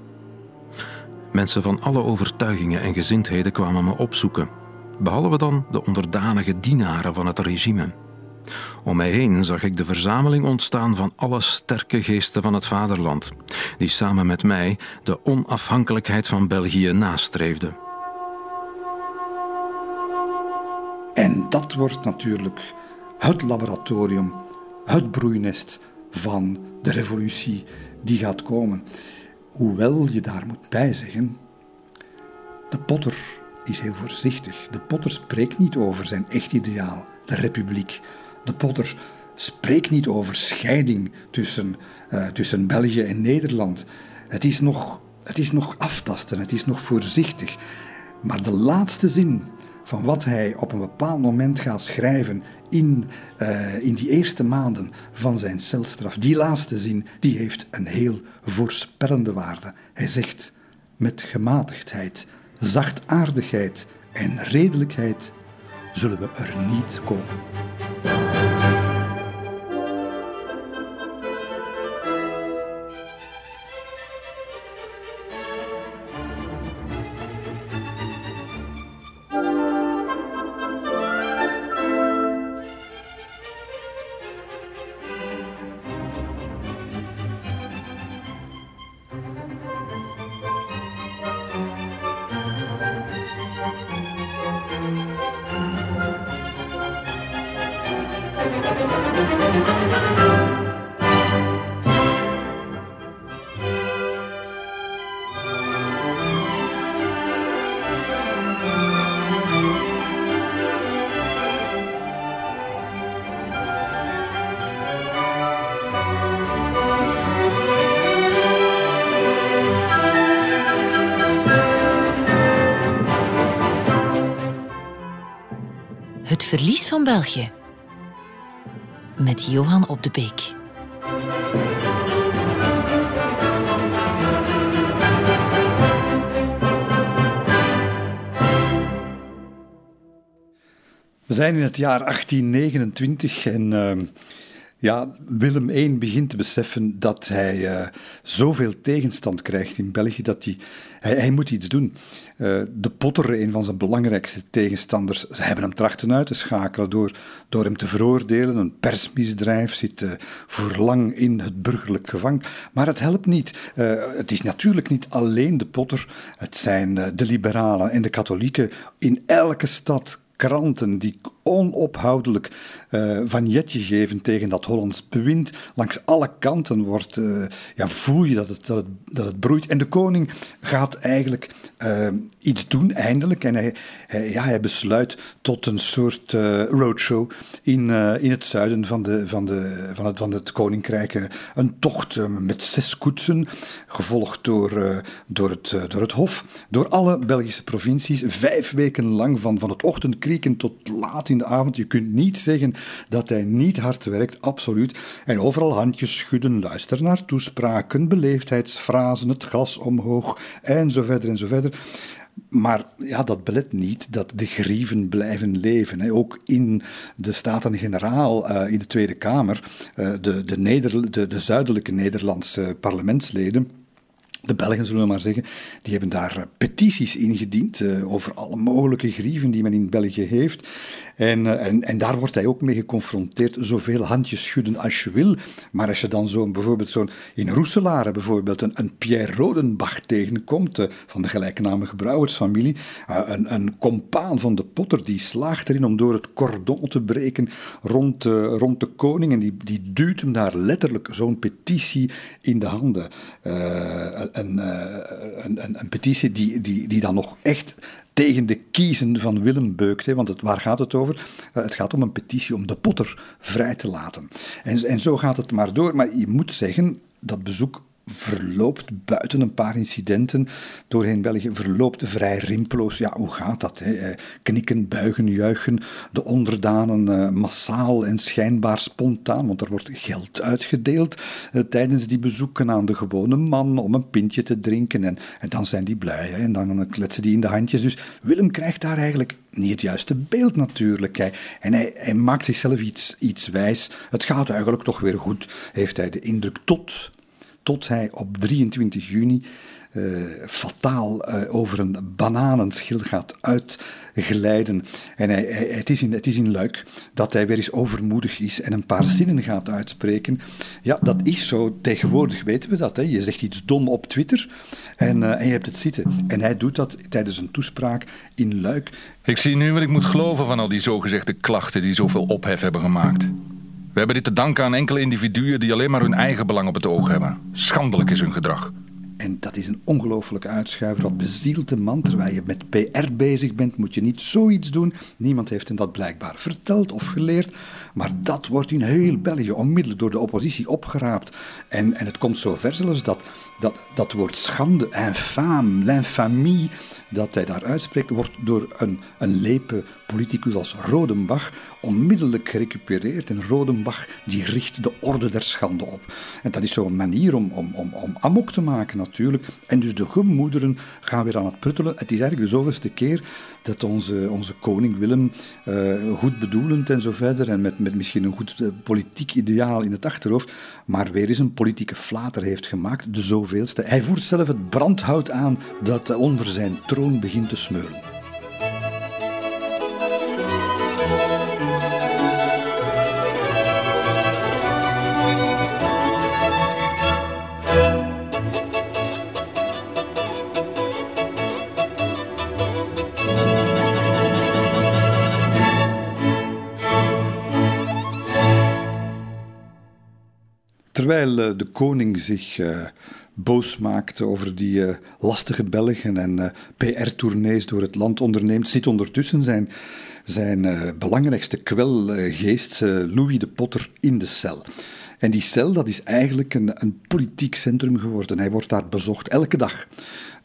Mensen van alle overtuigingen en gezindheden kwamen me opzoeken, behalve dan de onderdanige dienaren van het regime. Om mij heen zag ik de verzameling ontstaan van alle sterke geesten van het vaderland, die samen met mij de onafhankelijkheid van België nastreefden. En dat wordt natuurlijk het laboratorium, het broeinest van de revolutie die gaat komen. Hoewel je daar moet bijzeggen, de Potter is heel voorzichtig. De Potter spreekt niet over zijn echt ideaal, de republiek, de Potter spreekt niet over scheiding tussen, uh, tussen België en Nederland. Het is, nog, het is nog aftasten, het is nog voorzichtig. Maar de laatste zin van wat hij op een bepaald moment gaat schrijven in, uh, in die eerste maanden van zijn celstraf, die laatste zin, die heeft een heel voorspellende waarde. Hij zegt met gematigdheid, zachtaardigheid en redelijkheid zullen we er niet komen. Met Johan op de Beek. We zijn in het jaar 1829 en uh, ja, Willem I begint te beseffen dat hij uh, zoveel tegenstand krijgt in België dat hij, hij, moet iets doen. Uh, de Potter, een van zijn belangrijkste tegenstanders, ze hebben hem trachten uit te schakelen door, door hem te veroordelen. Een persmisdrijf zit uh, voor lang in het burgerlijk gevang. Maar het helpt niet. Het is natuurlijk niet alleen de Potter. Het zijn de liberalen en de katholieken in elke stad kranten die onophoudelijk uh, vanjetje geven tegen dat Hollands bewind. Langs alle kanten wordt, uh, ja, voel je dat het, dat, dat het broeit. En de koning gaat eigenlijk uh, iets doen, eindelijk. En hij, hij, ja, hij besluit tot een soort roadshow in, in het zuiden van, de, van, de, van, het, van het koninkrijk. Een tocht met zes koetsen, gevolgd door, door, het, door het Hof, door alle Belgische provincies. Vijf weken lang, van, van het ochtendkrieken tot laat in de avond. Je kunt niet zeggen dat hij niet hard werkt, absoluut. En overal handjes schudden, luister naar toespraken, beleefdheidsfrasen, het glas omhoog en zo verder en zo verder. Maar ja, dat belet niet dat de grieven blijven leven. Ook in de Staten-Generaal, uh, in de Tweede Kamer, uh, de, de, Neder de, de zuidelijke Nederlandse parlementsleden de Belgen, zullen we maar zeggen, die hebben daar eh, petities ingediend over alle mogelijke grieven die men in België heeft. En, uh, en, en, daar wordt hij ook mee geconfronteerd. Zoveel handjes schudden als je wil. Maar als je dan zo'n, bijvoorbeeld zo'n, in Roeselare bijvoorbeeld, een, Pierre Rodenbach tegenkomt, uh, van de gelijknamige brouwersfamilie, een, een compaan van de potter, die slaagt erin om door het cordon te breken rond, rond de koning. En die, die duwt hem daar letterlijk zo'n petitie in de handen een, eh, een, een, een, petitie die, die, die dan nog echt tegen de kiezen van Willem beukt. Hè, want het, waar gaat het over? Uh, het gaat om een petitie om de potter vrij te laten. En, en zo gaat het maar door. Maar je moet zeggen, dat bezoek verloopt buiten een paar incidenten doorheen België, verloopt vrij rimpeloos. Ja, hoe gaat dat? Eh, knikken, buigen, juichen, de onderdanen uh, massaal en schijnbaar spontaan, want er wordt geld uitgedeeld uh, tijdens die bezoeken aan de gewone man om een pintje te drinken en, en dan zijn die blij hè? en dan kletsen die in de handjes. Dus Willem krijgt daar eigenlijk niet het juiste beeld natuurlijk. En hij, hij maakt zichzelf iets, iets wijs. Het gaat eigenlijk toch weer goed, heeft hij de indruk, tot tot hij op 23 juni uh, fataal uh, over een bananenschil gaat uitglijden. En hij, hij, het, is in, het is in Luik dat hij weer eens overmoedig is en een paar zinnen gaat uitspreken. Ja, dat is zo. Tegenwoordig weten we dat. Hè. Je zegt iets dom op Twitter en, uh, en je hebt het zitten. En hij doet dat tijdens een toespraak in Luik. Ik zie nu wat ik moet geloven van al die zogezegde klachten die zoveel ophef hebben gemaakt. We hebben dit te danken aan enkele individuen die alleen maar hun eigen belang op het oog hebben. Schandelijk is hun gedrag. En dat is een ongelofelijke uitschuiver. Dat bezielt de man. Terwijl je met PR bezig bent, moet je niet zoiets doen. Niemand heeft hem dat blijkbaar verteld of geleerd. Maar dat wordt in heel België onmiddellijk door de oppositie opgeraapt. En, en het komt zo ver zelfs dat dat, dat woord schande, infame, l'infamie, dat hij daar uitspreekt, wordt door een, een lepe politicus als Rodenbach onmiddellijk gerecupereerd. En Rodenbach die richt de orde der schande op. En dat is zo'n manier om, om, om, om amok te maken natuurlijk. En dus de gemoederen gaan weer aan het pruttelen. Het is eigenlijk de zoveelste keer dat onze, onze koning Willem, uh, goed bedoelend en zo verder, en met, met misschien een goed uh, politiek ideaal in het achterhoofd, maar weer eens een politieke flater heeft gemaakt, de zoveelste. Hij voert zelf het brandhout aan dat onder zijn troon begint te smeulen. Eh, de koning zich uh, boos maakte over die uh, lastige Belgen en PR-tournees door het land onderneemt, zit ondertussen zijn, zijn belangrijkste kwelgeest, Louis de Potter, in de cel. En die cel, dat is eigenlijk een, een politiek centrum geworden. Hij wordt daar bezocht elke dag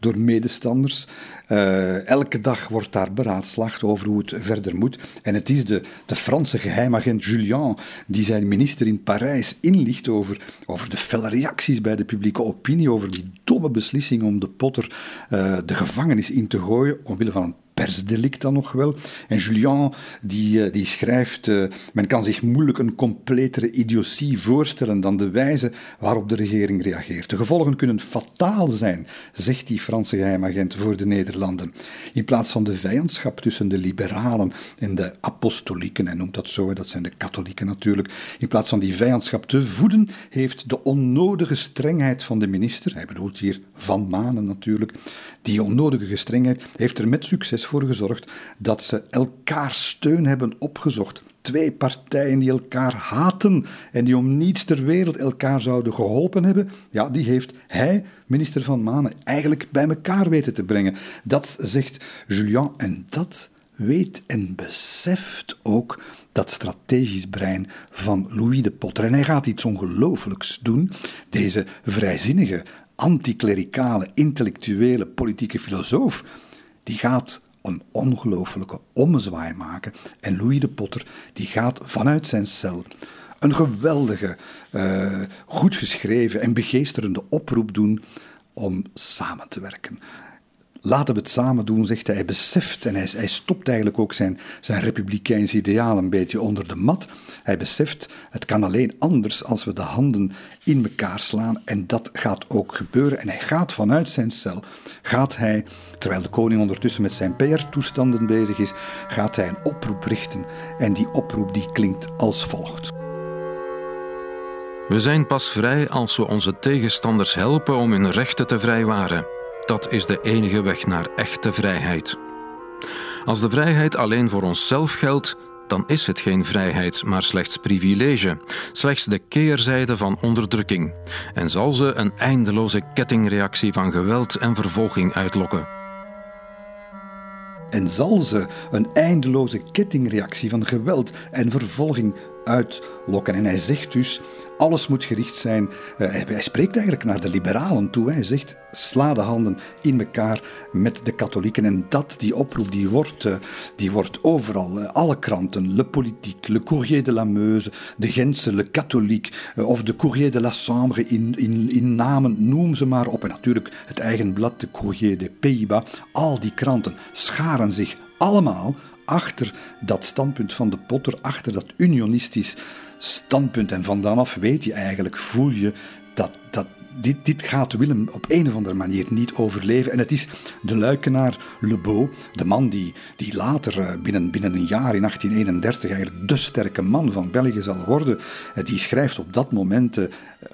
door medestanders. Uh, elke dag wordt daar beraadslaagd over hoe het verder moet. En het is de, de Franse geheimagent Julien die zijn minister in Parijs inlicht over, over de felle reacties bij de publieke opinie, over die domme beslissing om de Potter uh, de gevangenis in te gooien omwille van een persdelict dan nog wel. En Julien die, eh, die schrijft, uh, men kan zich moeilijk een completere idiotie voorstellen dan de wijze waarop de regering reageert. De gevolgen kunnen fataal zijn, zegt die Franse geheimagent voor de Nederlanden. In plaats van de vijandschap tussen de liberalen en de apostolieken, hij noemt dat zo, dat zijn de katholieken natuurlijk, in plaats van die vijandschap te voeden, heeft de onnodige strengheid van de minister, hij bedoelt hier Van Manen natuurlijk, die onnodige gestrengheid heeft er met succes gezorgd dat ze elkaar steun hebben opgezocht. Twee partijen die elkaar haten en die om niets ter wereld elkaar zouden geholpen hebben, ja, die heeft hij, minister van Manen, eigenlijk bij elkaar weten te brengen. Dat zegt Julien en dat weet en beseft ook dat strategisch brein van Louis de Potter. En hij gaat iets ongelooflijks doen. Deze vrijzinnige, anticlericale, intellectuele, politieke filosoof, die gaat een ongelooflijke ommezwaai maken. En Louis de Potter die gaat vanuit zijn cel een geweldige, uh, goed geschreven en begeesterende oproep doen om samen te werken. Laten we het samen doen, zegt hij. Hij beseft en hij, hij stopt eigenlijk ook zijn, zijn republikeins ideaal een beetje onder de mat. Hij beseft, het kan alleen anders als we de handen in elkaar slaan. En dat gaat ook gebeuren. En hij gaat vanuit zijn cel, gaat hij, terwijl de koning ondertussen met zijn PR-toestanden bezig is, gaat hij een oproep richten. En die oproep die klinkt als volgt. We zijn pas vrij als we onze tegenstanders helpen om hun rechten te vrijwaren. Dat is de enige weg naar echte vrijheid. Als de vrijheid alleen voor onszelf geldt, dan is het geen vrijheid, maar slechts privilege, slechts de keerzijde van onderdrukking, en zal ze een eindeloze kettingreactie van geweld en vervolging uitlokken. En zal ze een eindeloze kettingreactie van geweld en vervolging uitlokken. En hij zegt dus alles moet gericht zijn. Uh, hij spreekt eigenlijk naar de liberalen toe. Hij zegt: sla de handen in elkaar met de katholieken. En dat, die oproep, die wordt, uh, die wordt overal. Uh, alle kranten, Le Politique, Le Courrier de la Meuse, de Gentse, Le Catholique of de Courrier de la Sambre in, in, in namen, noem ze maar op. En natuurlijk het eigen blad, de Courrier des Pays-Bas. Al die kranten scharen zich allemaal achter dat standpunt van de Potter, achter dat unionistisch standpunt. En van af weet je eigenlijk, voel je dat, dat dit, dit gaat Willem op een of andere manier niet overleven. En het is de luikenaar Le Beau, de man die, die later eh, binnen, binnen een jaar in 1831 eigenlijk de sterke man van België zal worden. Eh, die schrijft op dat moment eh,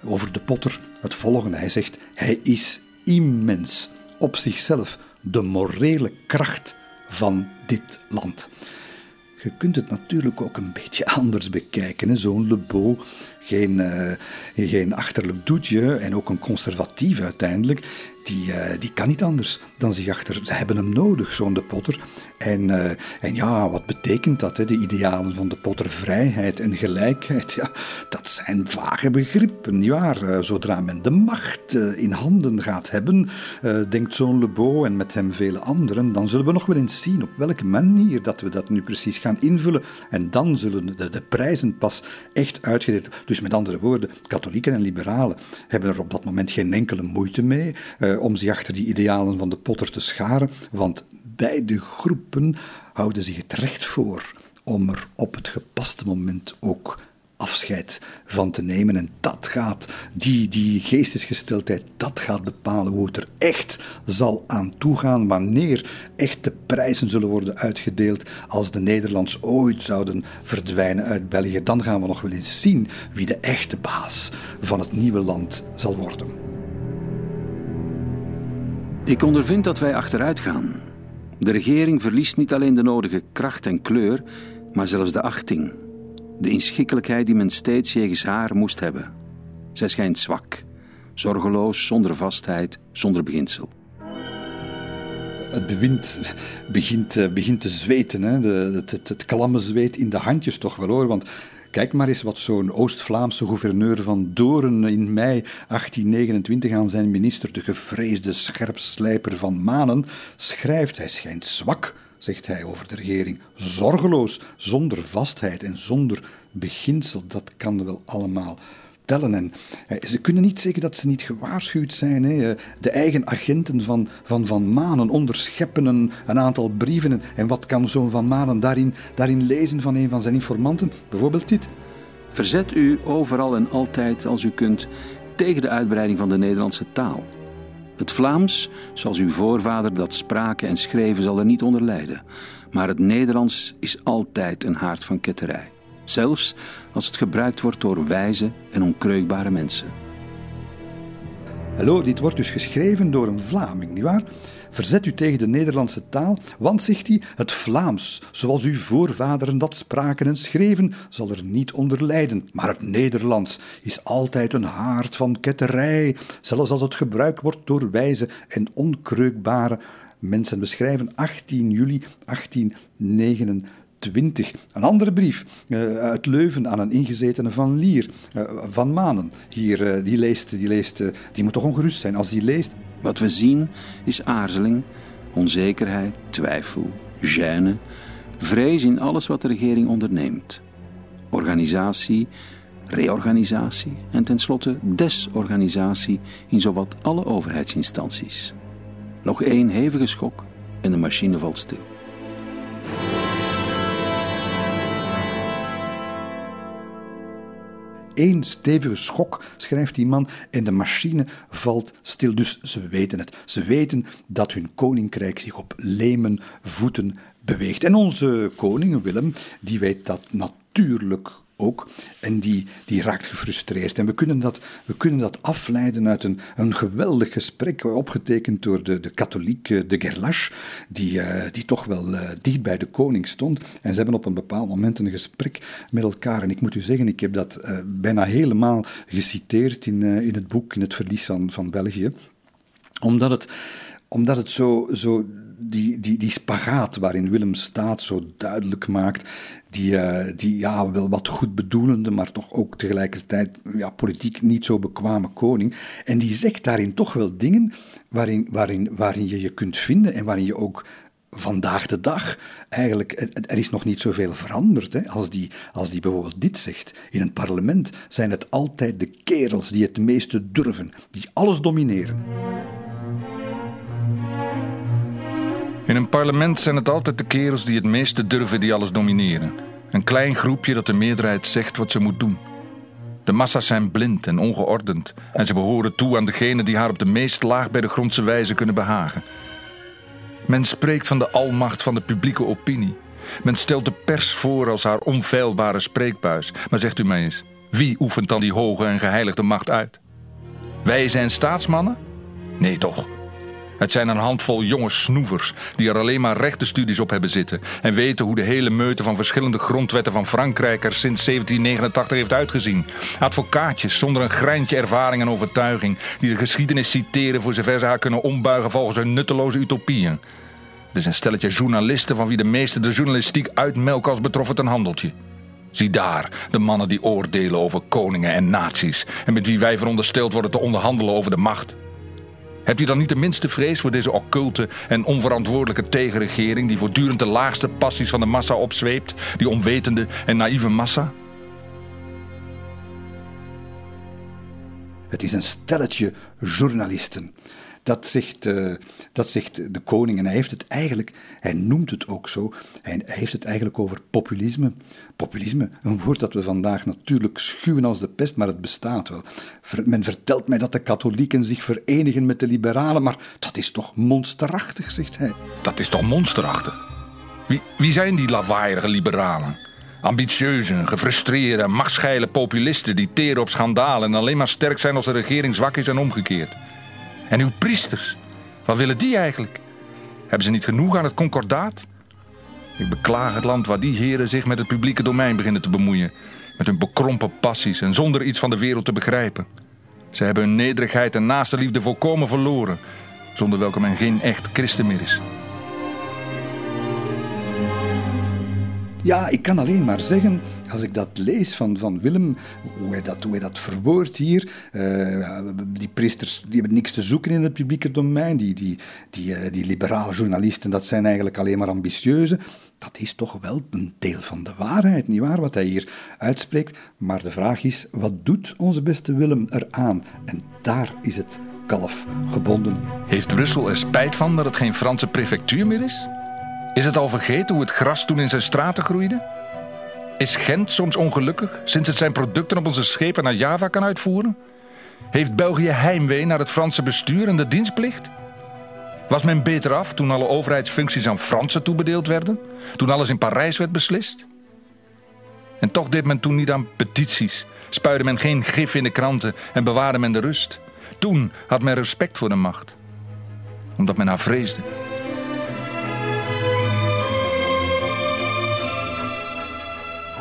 over de Potter het volgende. Hij zegt, hij is immens op zichzelf de morele kracht van dit land. Je kunt het natuurlijk ook een beetje anders bekijken. Zo'n Le Beau, geen, uh, geen achterlijk doetje en ook een conservatief uiteindelijk, die, uh, die kan niet anders dan zich achter. Ze hebben hem nodig, zo'n de Potter. En, uh, en ja, wat betekent dat? Hè? De idealen van de Potter, vrijheid en gelijkheid, ja, dat zijn vage begrippen, nietwaar? Uh, zodra men de macht uh, in handen gaat hebben, denkt zo'n Le Beau en met hem vele anderen, dan zullen we nog wel eens zien op welke manier dat we dat nu precies gaan invullen. En dan zullen de, de prijzen pas echt uitgedeeld. Dus met andere woorden, katholieken en liberalen hebben er op dat moment geen enkele moeite mee om zich achter die idealen van de Potter te scharen, want beide groepen houden zich het recht voor om er op het gepaste moment ook afscheid van te nemen. En dat gaat, die, die geestesgesteldheid, dat gaat bepalen hoe het er echt zal aan toegaan, wanneer echt de prijzen zullen worden uitgedeeld als de Nederlands ooit zouden verdwijnen uit België. Dan gaan we nog wel eens zien wie de echte baas van het nieuwe land zal worden. Ik ondervind dat wij achteruit gaan. De regering verliest niet alleen de nodige kracht en kleur, maar zelfs de achting. De inschikkelijkheid die men steeds jegens haar moest hebben. Zij schijnt zwak, zorgeloos, zonder vastheid, zonder beginsel. Het bewind begint, eh, begint te zweten, hè? De, het, het, het klamme zweet in de handjes toch wel hoor. Want Kijk maar eens wat zo'n Oost-Vlaamse gouverneur van Doren in mei 1829 aan zijn minister, de gevreesde scherpslijper van Manen, schrijft. Hij schijnt zwak, zegt hij over de regering, zorgeloos, zonder vastheid en zonder beginsel. Dat kan wel allemaal En eh, ze kunnen niet zeggen dat ze niet gewaarschuwd zijn. Hè. Eh, de eigen agenten van Van, van Manen onderscheppen een, een aantal brieven. En wat kan zo'n Van Manen daarin, daarin lezen van een van zijn informanten? Bijvoorbeeld dit. Verzet u overal en altijd als u kunt tegen de uitbreiding van de Nederlandse taal. Het Vlaams, zoals uw voorvader dat spraken en schreven, zal er niet onder lijden. Maar het Nederlands is altijd een haard van ketterij zelfs als het gebruikt wordt door wijze en onkreukbare mensen. Hallo, dit wordt dus geschreven door een Vlaming, nietwaar? Verzet u tegen de Nederlandse taal, want, zegt hij, het Vlaams, zoals uw voorvaderen dat spraken en schreven, zal er niet onder lijden. Maar het Nederlands is altijd een haard van ketterij, zelfs als het gebruikt wordt door wijze en onkreukbare mensen. We schrijven 18 juli 1829. 20. Een andere brief uh, uit Leuven aan een ingezetene van Lier, uh, van Manen. Hier, uh, die leest, die leest, die moet toch ongerust zijn als die leest. Wat we zien is aarzeling, onzekerheid, twijfel, gêne, vrees in alles wat de regering onderneemt. Organisatie, reorganisatie en tenslotte desorganisatie in zowat alle overheidsinstanties. Nog één hevige schok en de machine valt stil. Één stevige schok, schrijft die man, en de machine valt stil. Dus ze weten het. Ze weten dat hun koninkrijk zich op lemen voeten beweegt. En onze koning Willem, die weet dat natuurlijk ook. En die, die raakt gefrustreerd. En we kunnen dat, we kunnen dat afleiden uit een, een geweldig gesprek, opgetekend door de, de katholiek de Gerlache, die, uh, die toch wel uh, dicht bij de koning stond. En ze hebben op een bepaald moment een gesprek met elkaar. En ik moet u zeggen, ik heb dat bijna helemaal geciteerd in, in het boek, in het verlies van, van België. Omdat het, omdat het zo, zo die, die, die spagaat waarin Willem staat zo duidelijk maakt die, uh, die ja, wel wat goed bedoelende, maar toch ook tegelijkertijd ja, politiek niet zo bekwame koning. En die zegt daarin toch wel dingen waarin, waarin, waarin je je kunt vinden en waarin je ook vandaag de dag eigenlijk, er is nog niet zoveel veranderd. Hè, als, die, als die bijvoorbeeld dit zegt. In een parlement zijn het altijd de kerels die het meeste durven, die alles domineren. In een parlement zijn het altijd de kerels die het meeste durven die alles domineren. Een klein groepje dat de meerderheid zegt wat ze moet doen. De massa's zijn blind en ongeordend en ze behoren toe aan degenen die haar op de meest laag bij de grondse wijze kunnen behagen. Men spreekt van de almacht van de publieke opinie. Men stelt de pers voor als haar onfeilbare spreekbuis. Maar zegt u mij eens, wie oefent dan die hoge en geheiligde macht uit? Wij zijn staatsmannen? Nee toch. Het zijn een handvol jonge snoevers die er alleen maar rechtenstudies op hebben zitten en weten hoe de hele meute van verschillende grondwetten van Frankrijk er sinds 1789 heeft uitgezien. Advocaatjes zonder een greintje ervaring en overtuiging die de geschiedenis citeren voor zover ze haar kunnen ombuigen volgens hun nutteloze utopieën. Het is een stelletje journalisten van wie de meeste de journalistiek uitmelken als betrof het een handeltje. Zie daar, de mannen die oordelen over koningen en naties en met wie wij verondersteld worden te onderhandelen over de macht. Hebt u dan niet de minste vrees voor deze occulte en onverantwoordelijke tegenregering die voortdurend de laagste passies van de massa opzweept, die onwetende en naïeve massa? Het is een stelletje journalisten. Dat zegt, uh, dat zegt de koning en hij heeft het eigenlijk, hij noemt het ook zo, hij heeft het eigenlijk over populisme. Populisme, een woord dat we vandaag natuurlijk schuwen als de pest, maar het bestaat wel. Men vertelt mij dat de katholieken zich verenigen met de liberalen, maar dat is toch monsterachtig, zegt hij. Dat is toch monsterachtig? Wie, wie zijn die lawaaierige liberalen? Ambitieuze, gefrustreerde, machtsgeile populisten die teren op schandalen en alleen maar sterk zijn als de regering zwak is en omgekeerd. En uw priesters, wat willen die eigenlijk? Hebben ze niet genoeg aan het concordaat? Ik beklaag het land waar die heren zich met het publieke domein beginnen te bemoeien. Met hun bekrompen passies en zonder iets van de wereld te begrijpen. Ze hebben hun nederigheid en naaste liefde volkomen verloren, zonder welke men geen echt christen meer is. Ja, ik kan alleen maar zeggen, als ik dat lees van, van Willem, hoe hij dat, hoe dat verwoordt hier. Uh, die priesters die hebben niks te zoeken in het publieke domein. Die, die, die, uh, die liberale journalisten, dat zijn eigenlijk alleen maar ambitieuze. Dat is toch wel een deel van de waarheid, nietwaar, wat hij hier uitspreekt. Maar de vraag is, wat doet onze beste Willem eraan? En daar is het kalf gebonden. Heeft Brussel er spijt van dat het geen Franse prefectuur meer is? Is het al vergeten hoe het gras toen in zijn straten groeide? Is Gent soms ongelukkig sinds het zijn producten op onze schepen naar Java kan uitvoeren? Heeft België heimwee naar het Franse bestuur en de dienstplicht? Was men beter af toen alle overheidsfuncties aan Fransen toebedeeld werden? Toen alles in Parijs werd beslist? En toch deed men toen niet aan petities, spuide men geen gif in de kranten en bewaarde men de rust. Toen had men respect voor de macht, omdat men haar vreesde.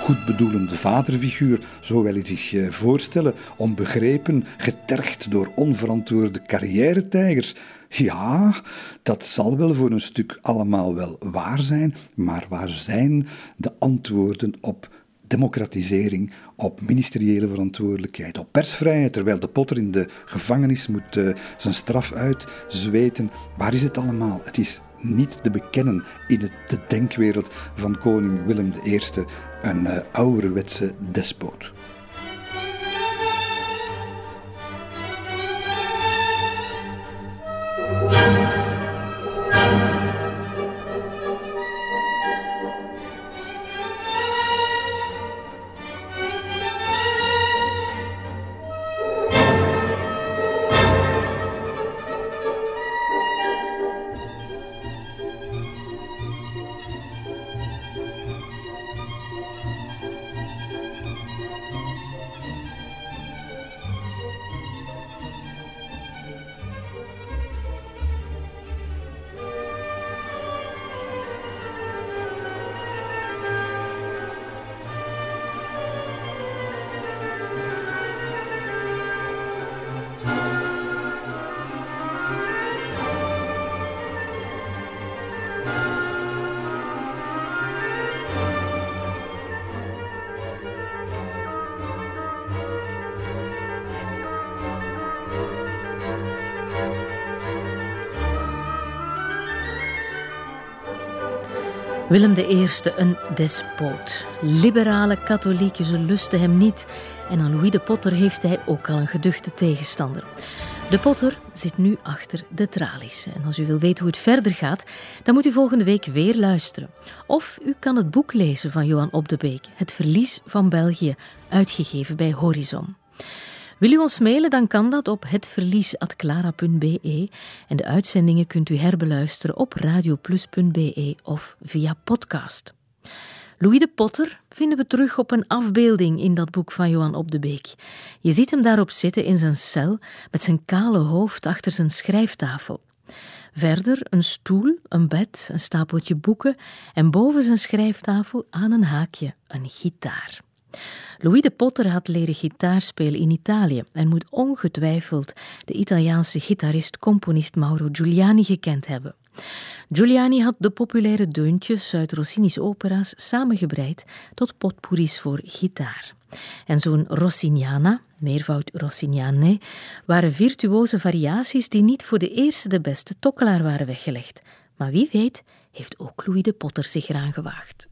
Goedbedoelende vaderfiguur, zo wil hij zich eh, voorstellen, onbegrepen, getergd door onverantwoorde carrière-tijgers. Ja, dat zal wel voor een stuk allemaal wel waar zijn, maar waar zijn de antwoorden op democratisering, op ministeriële verantwoordelijkheid, op persvrijheid, terwijl de potter in de gevangenis moet uh, zijn straf uitzweten. Waar is het allemaal? Het is niet te bekennen in de denkwereld van koning Willem I, een uh, ouderwetse despoot. Willem I, een despoot. Liberale katholieken, ze lusten hem niet. En aan Louis de Potter heeft hij ook al een geduchte tegenstander. De Potter zit nu achter de tralies. En als u wil weten hoe het verder gaat, dan moet u volgende week weer luisteren. Of u kan het boek lezen van Johan Op de Beek, Het Verlies van België, uitgegeven bij Horizon. Wil u ons mailen, dan kan dat op hetverlies.clara.be en de uitzendingen kunt u herbeluisteren op radioplus.be of via podcast. Louis de Potter vinden we terug op een afbeelding in dat boek van Johan Op de Beek. Je ziet hem daarop zitten in zijn cel met zijn kale hoofd achter zijn schrijftafel. Verder een stoel, een bed, een stapeltje boeken en boven zijn schrijftafel aan een haakje een gitaar. Louis de Potter had leren gitaar spelen in Italië en moet ongetwijfeld de Italiaanse gitarist-componist Mauro Giuliani gekend hebben. Giuliani had de populaire deuntjes uit Rossini's opera's samengebreid tot potpourris voor gitaar. En zo'n Rossiniana, meervoud Rossiniane, waren virtuoze variaties die niet voor de eerste de beste tokkelaar waren weggelegd. Maar wie weet heeft ook Louis de Potter zich eraan gewaagd.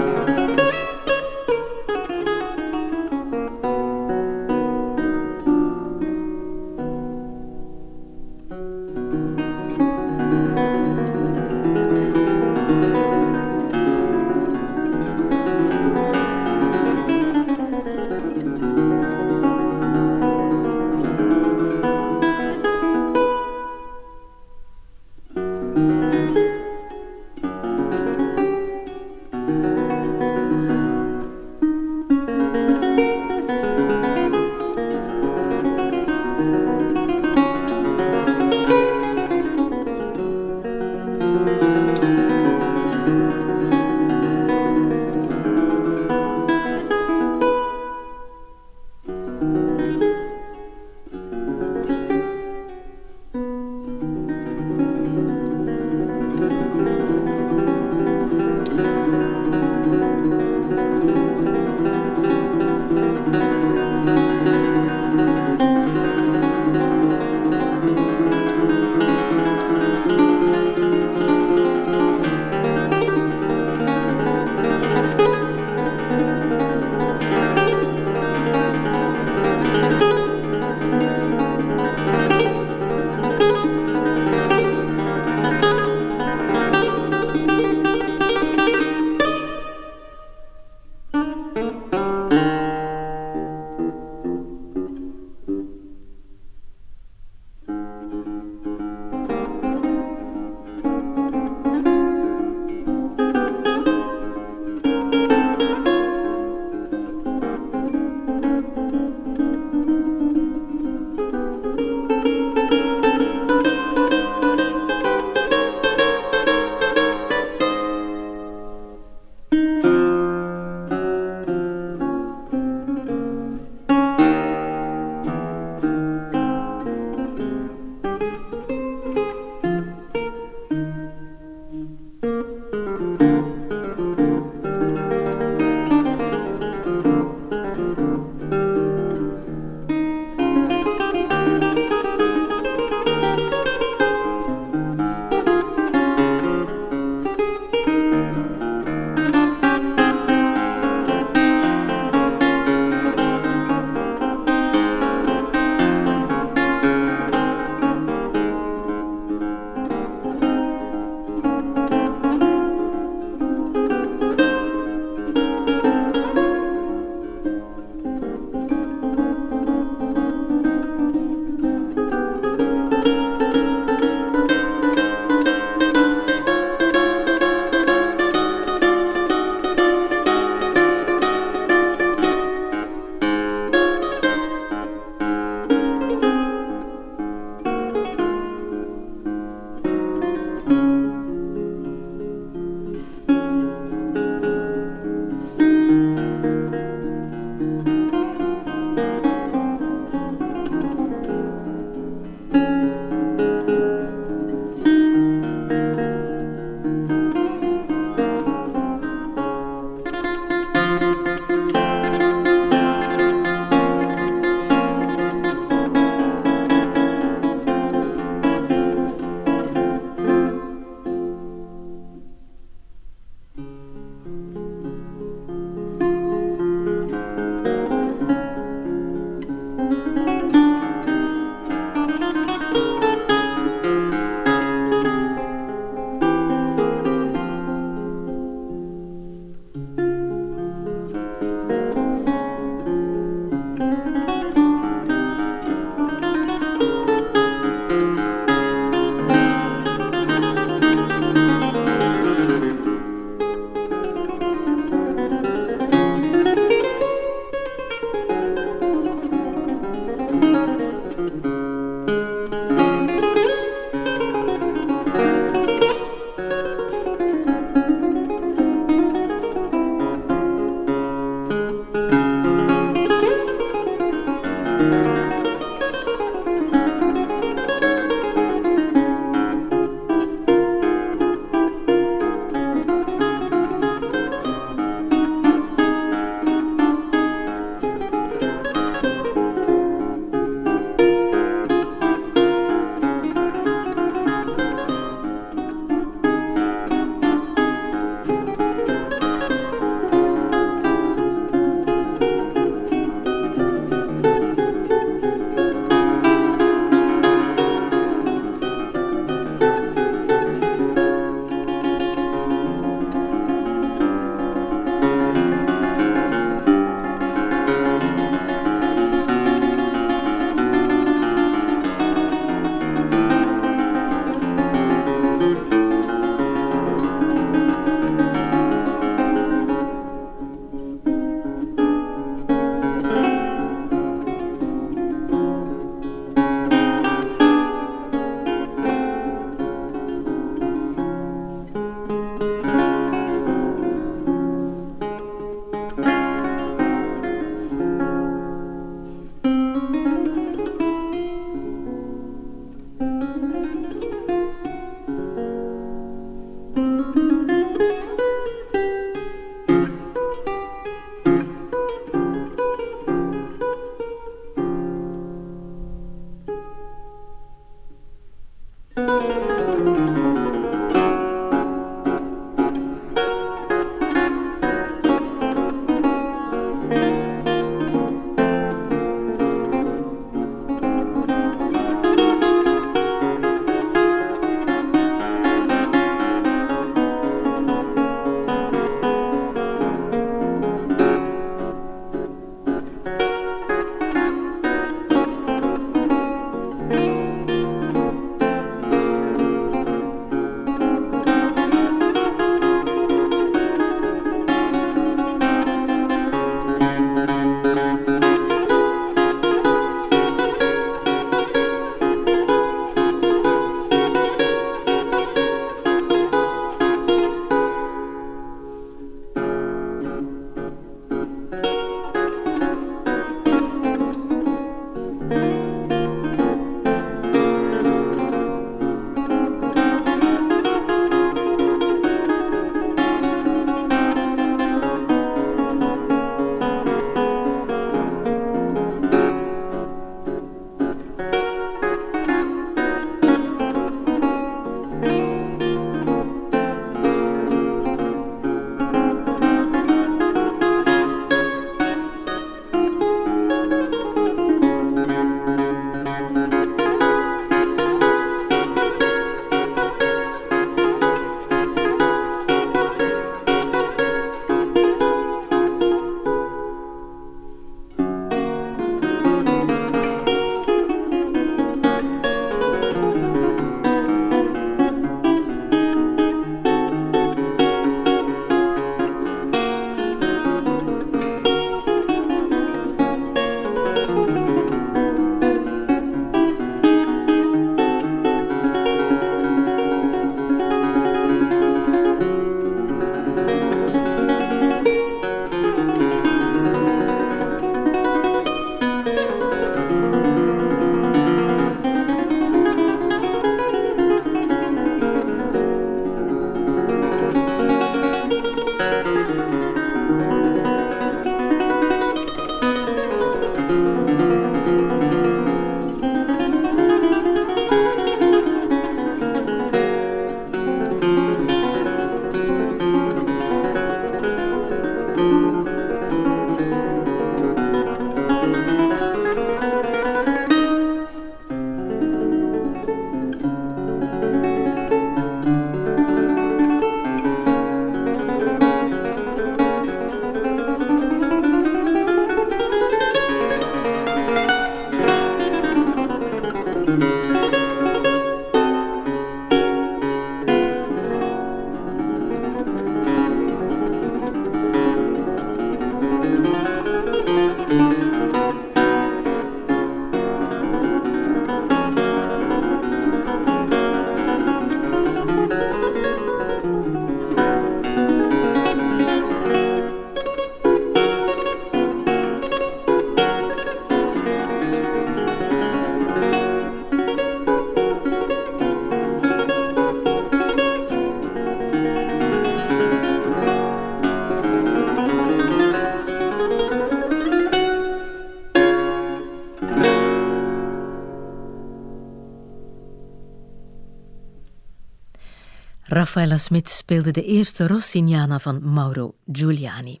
Raffaella Smit speelde de eerste Rossignana van Mauro Giuliani.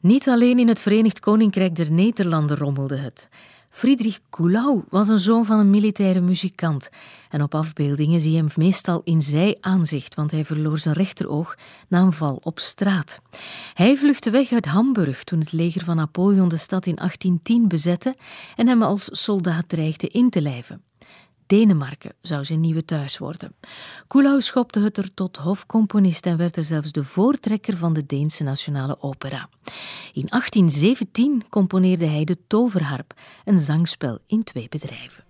Niet alleen in het Verenigd Koninkrijk der Nederlanden rommelde het. Friedrich Kuhlau was een zoon van een militaire muzikant. En op afbeeldingen zie je hem meestal in zij-aanzicht, want hij verloor zijn rechteroog na een val op straat. Hij vluchtte weg uit Hamburg toen het leger van Napoleon de stad in 1810 bezette en hem als soldaat dreigde in te lijven. Denemarken zou zijn nieuwe thuis worden. Kulau schopte het er tot hofcomponist en werd er zelfs de voortrekker van de Deense nationale opera. In 1817 componeerde hij de Toverharp, een zangspel in twee bedrijven.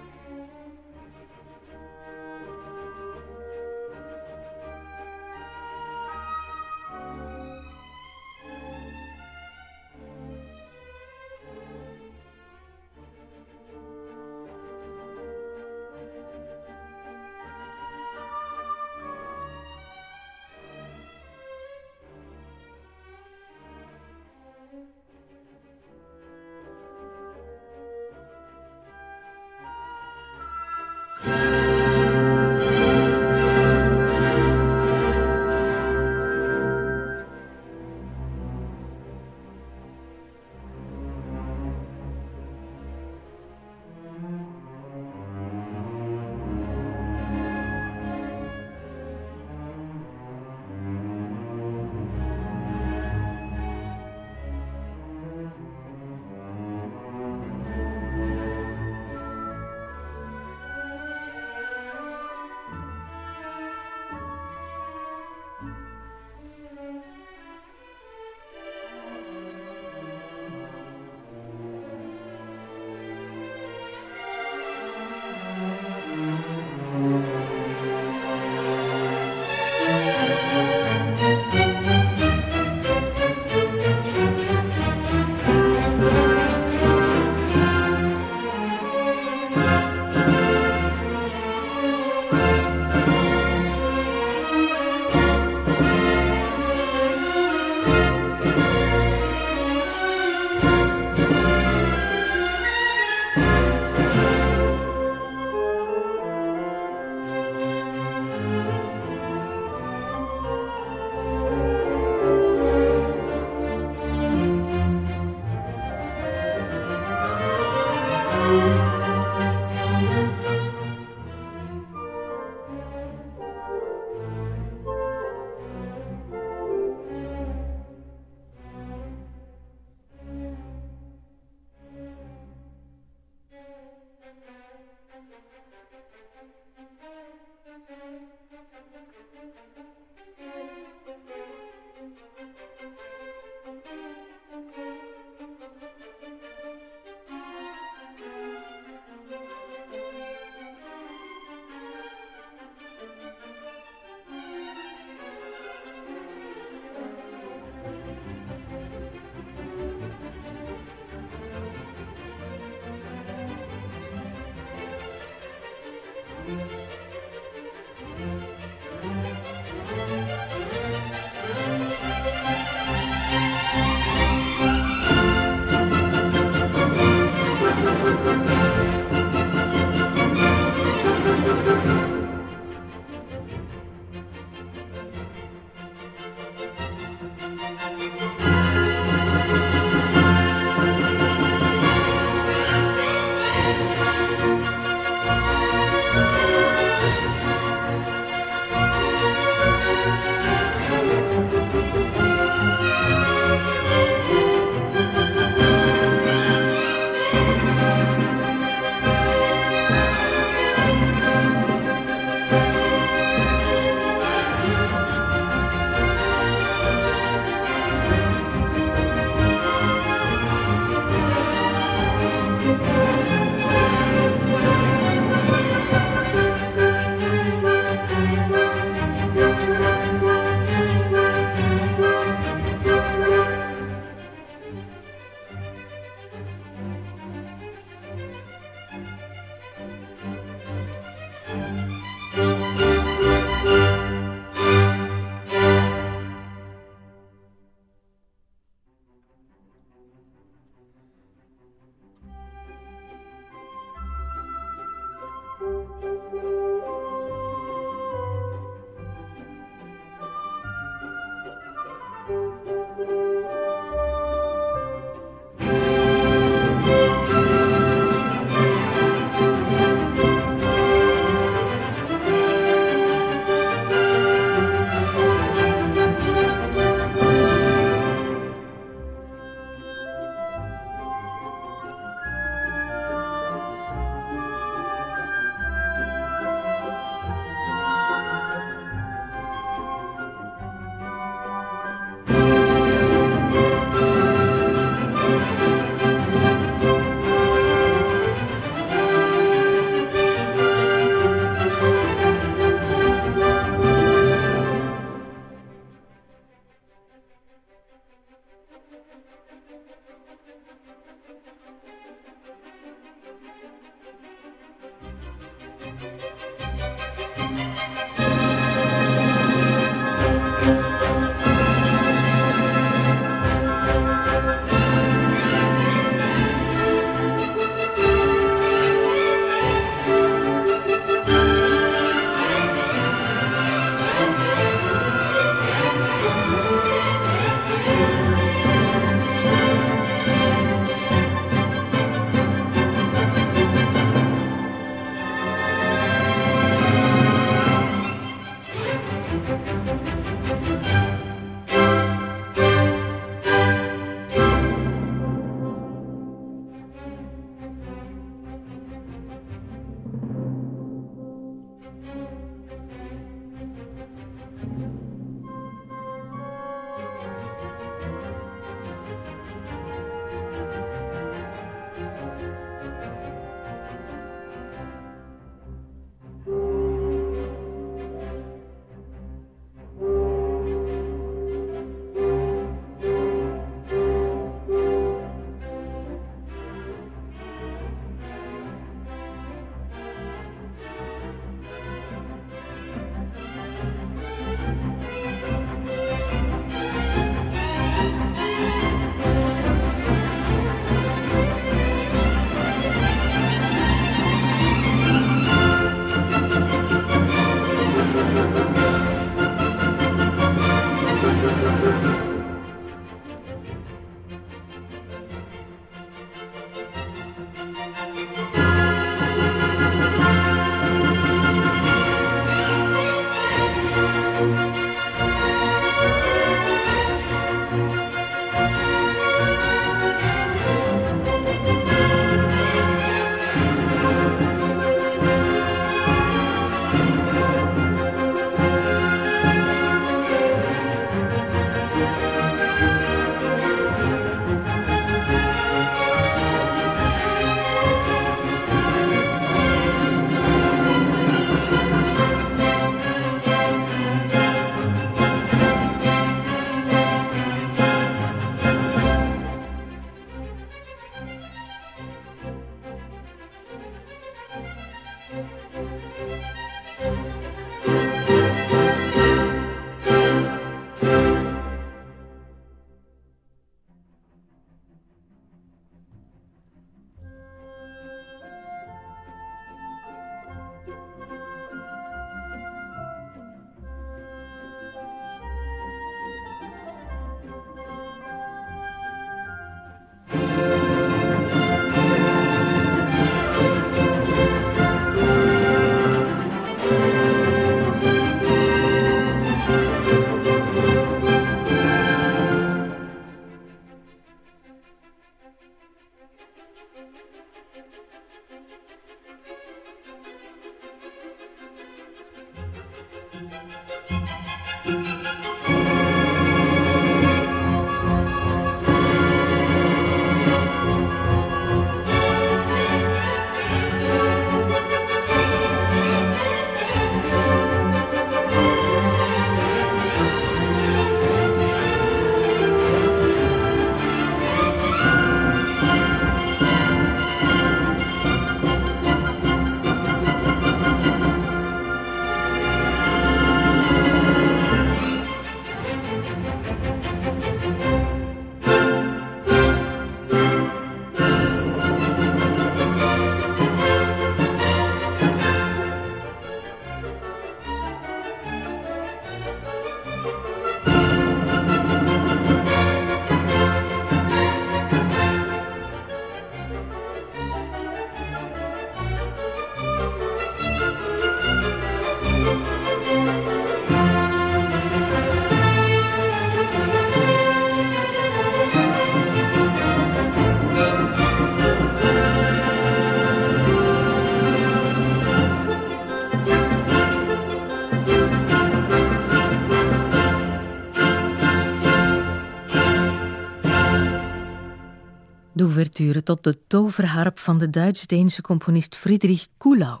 Ouverture tot de toverharp van de Duits-Deense componist Friedrich Kuhlau.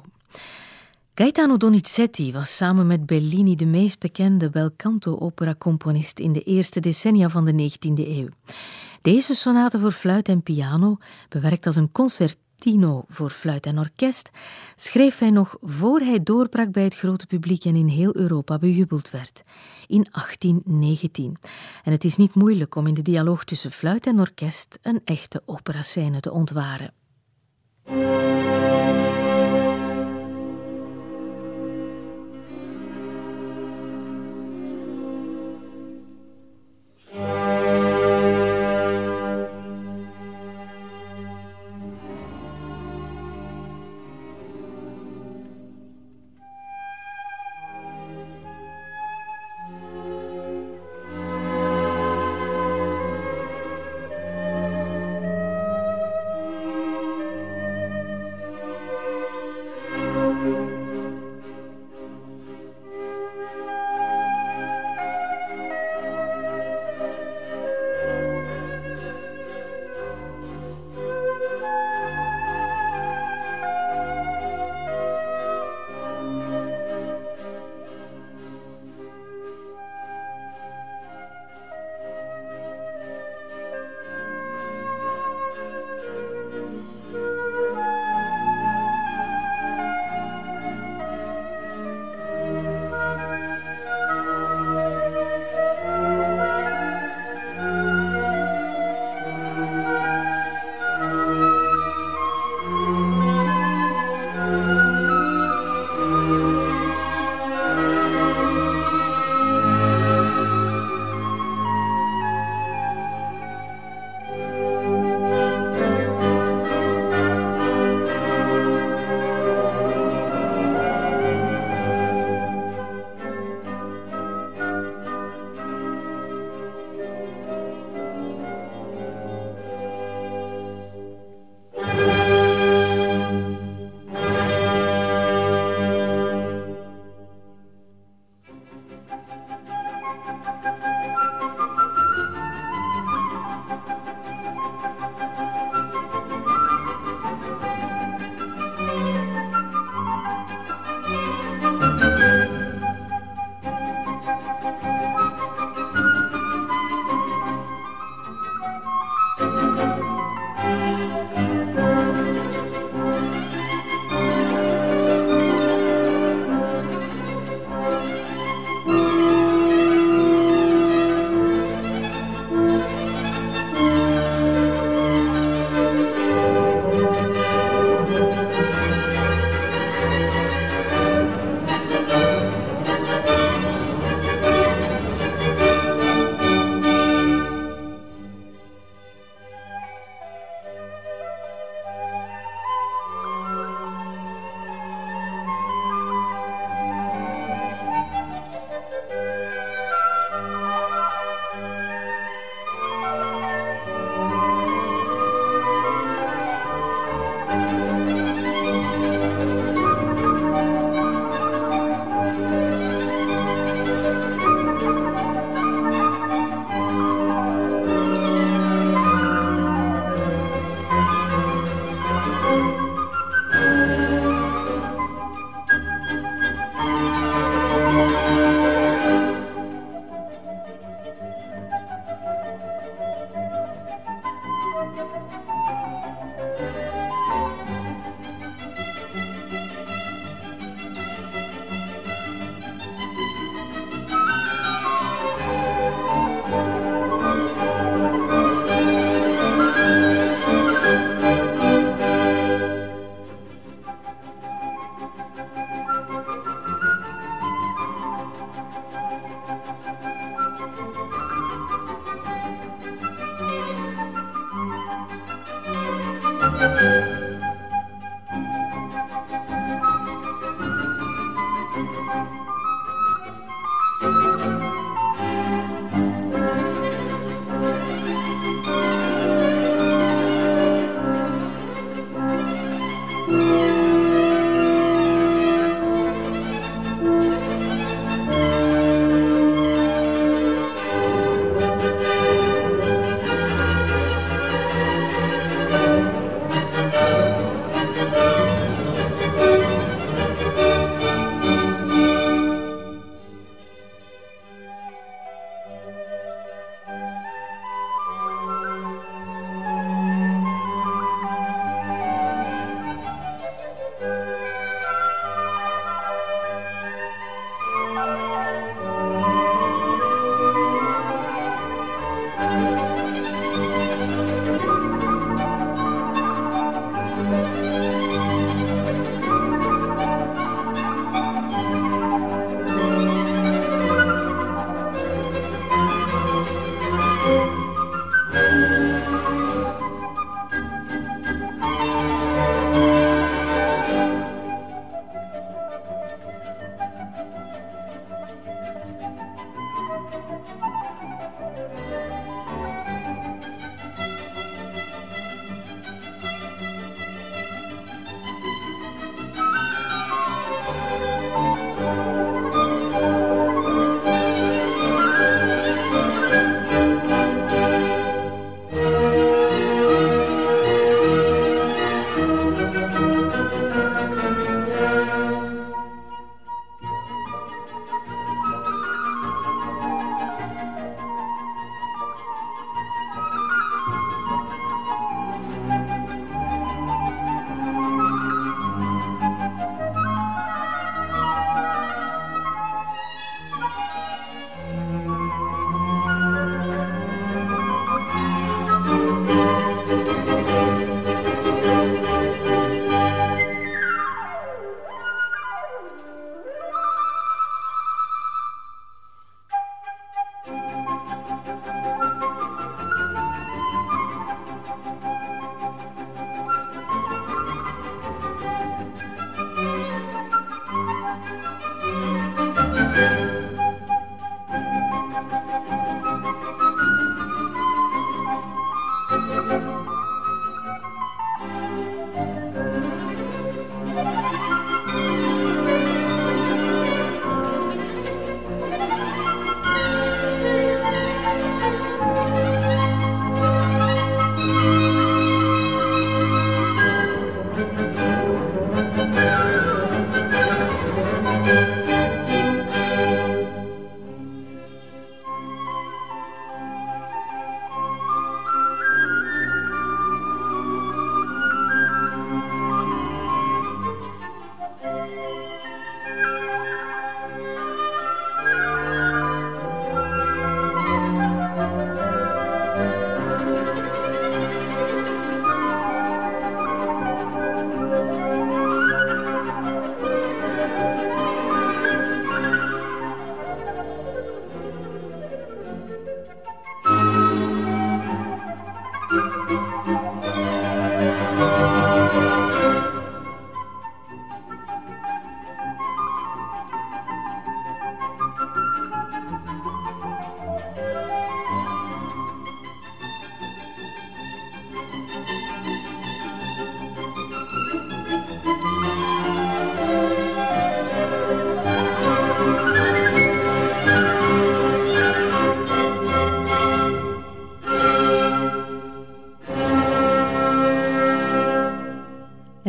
Gaetano Donizetti was samen met Bellini de meest bekende belcanto-opera-componist in de eerste decennia van de 19e eeuw. Deze sonate voor fluit en piano, bewerkt als een concert Tino voor fluit en orkest, schreef hij nog voor hij doorbrak bij het grote publiek en in heel Europa bejubeld werd, in 1819. En het is niet moeilijk om in de dialoog tussen fluit en orkest een echte operascène te ontwaren.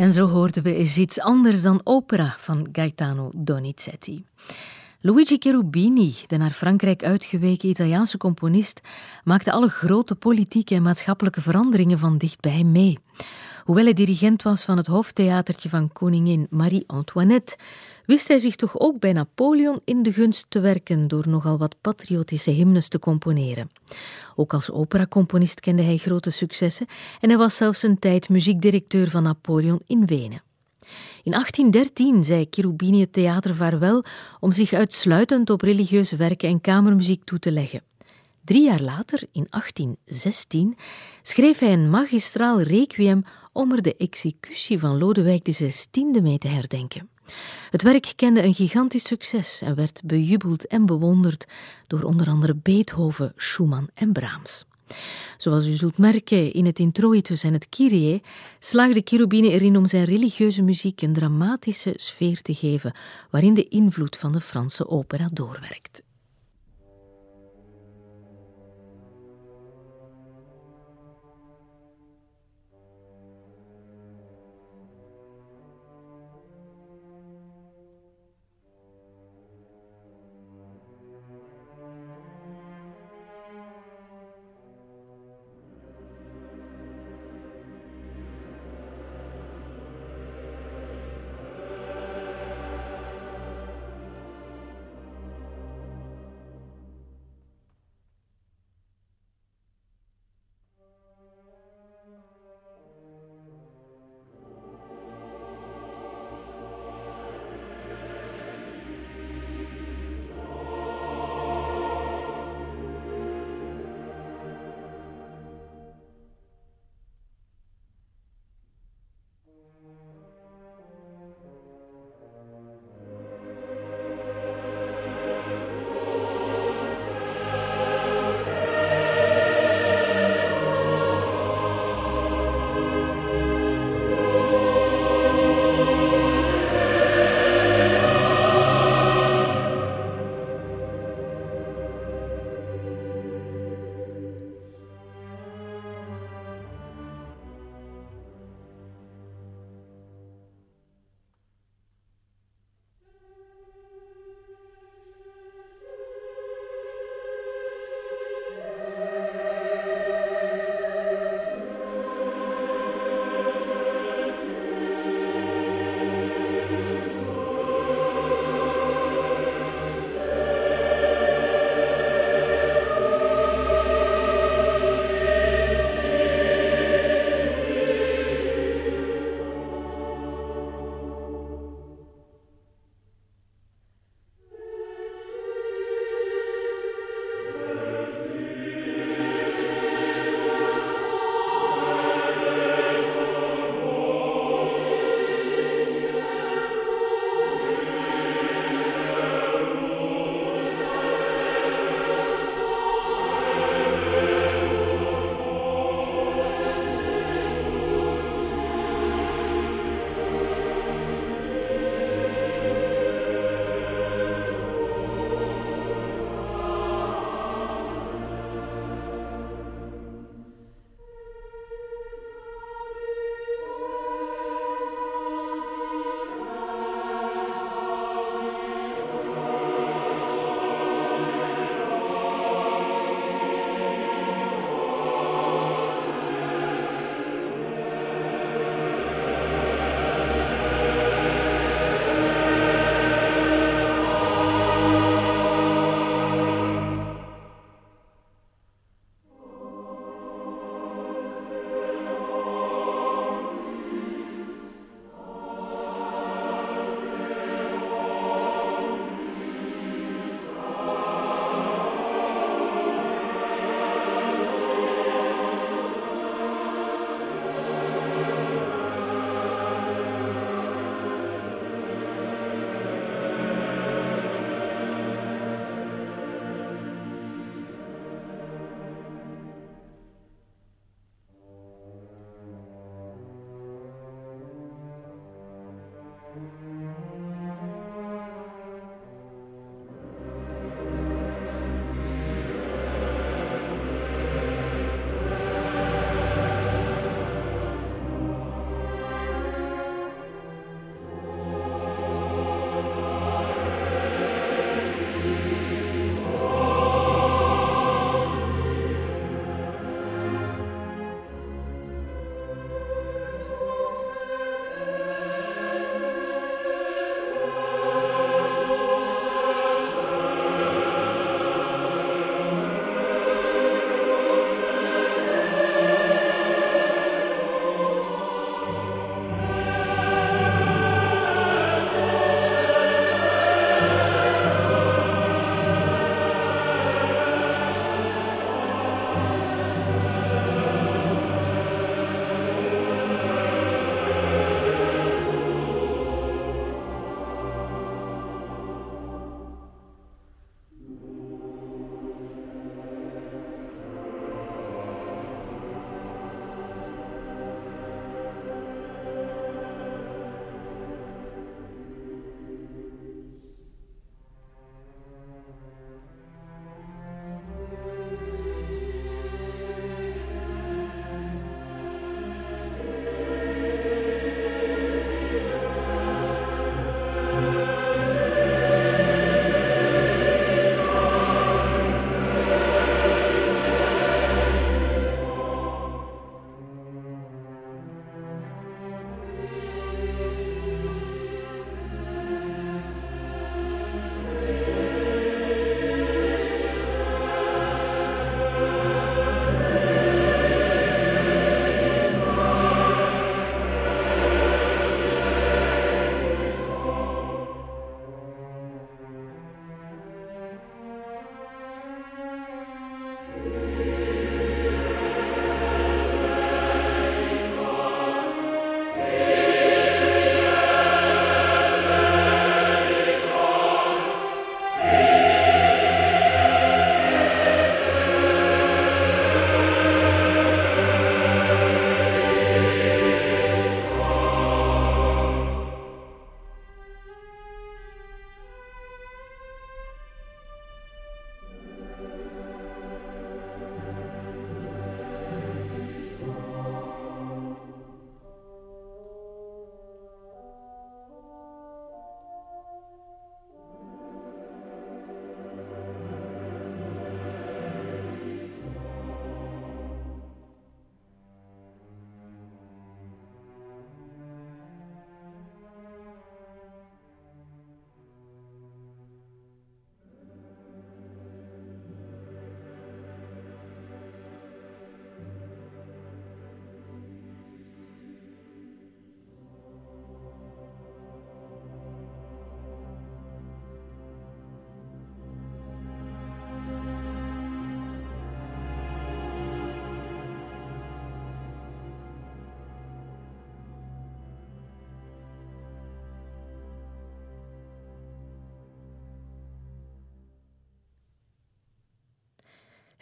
En zo hoorden we eens iets anders dan opera van Gaetano Donizetti. Luigi Cherubini, de naar Frankrijk uitgeweken Italiaanse componist, maakte alle grote politieke en maatschappelijke veranderingen van dichtbij mee. Hoewel hij dirigent was van het hoftheatertje van koningin Marie-Antoinette, wist hij zich toch ook bij Napoleon in de gunst te werken door nogal wat patriotische hymnes te componeren. Ook als operacomponist kende hij grote successen en hij was zelfs een tijd muziekdirecteur van Napoleon in Wenen. In 1813 zei Cherubini het theater vaarwel om zich uitsluitend op religieuze werken en kamermuziek toe te leggen. Drie jaar later, in 1816, schreef hij een magistraal requiem om er de executie van Lodewijk XVI mee te herdenken. Het werk kende een gigantisch succes en werd bejubeld en bewonderd door onder andere Beethoven, Schumann en Brahms. Zoals u zult merken in het introitus en het Kyrie, slaagde Cherubini erin om zijn religieuze muziek een dramatische sfeer te geven, waarin de invloed van de Franse opera doorwerkt.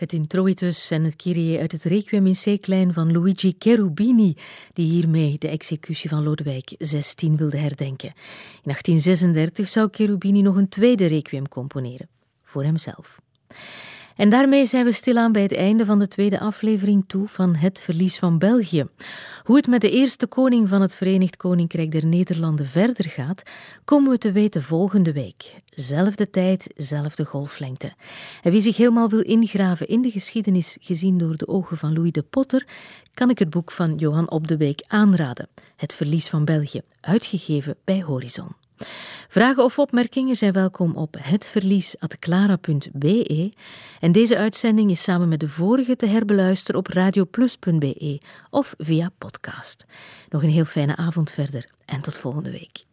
Het introitus en het Kyrie uit het Requiem in C-klein van Luigi Cherubini, die hiermee de executie van Lodewijk XVI wilde herdenken. In 1836 zou Cherubini nog een tweede Requiem componeren, voor hemzelf. En daarmee zijn we stilaan bij het einde van de tweede aflevering toe van Het Verlies van België. Hoe het met de eerste koning van het Verenigd Koninkrijk der Nederlanden verder gaat, komen we te weten volgende week. Zelfde tijd, zelfde golflengte. En wie zich helemaal wil ingraven in de geschiedenis gezien door de ogen van Louis de Potter, kan ik het boek van Johan Op de Beek aanraden. Het Verlies van België, uitgegeven bij Horizon. Vragen of opmerkingen zijn welkom op hetverlies.clara.be en deze uitzending is samen met de vorige te herbeluisteren op radioplus.be of via podcast. Nog een heel fijne avond verder en tot volgende week.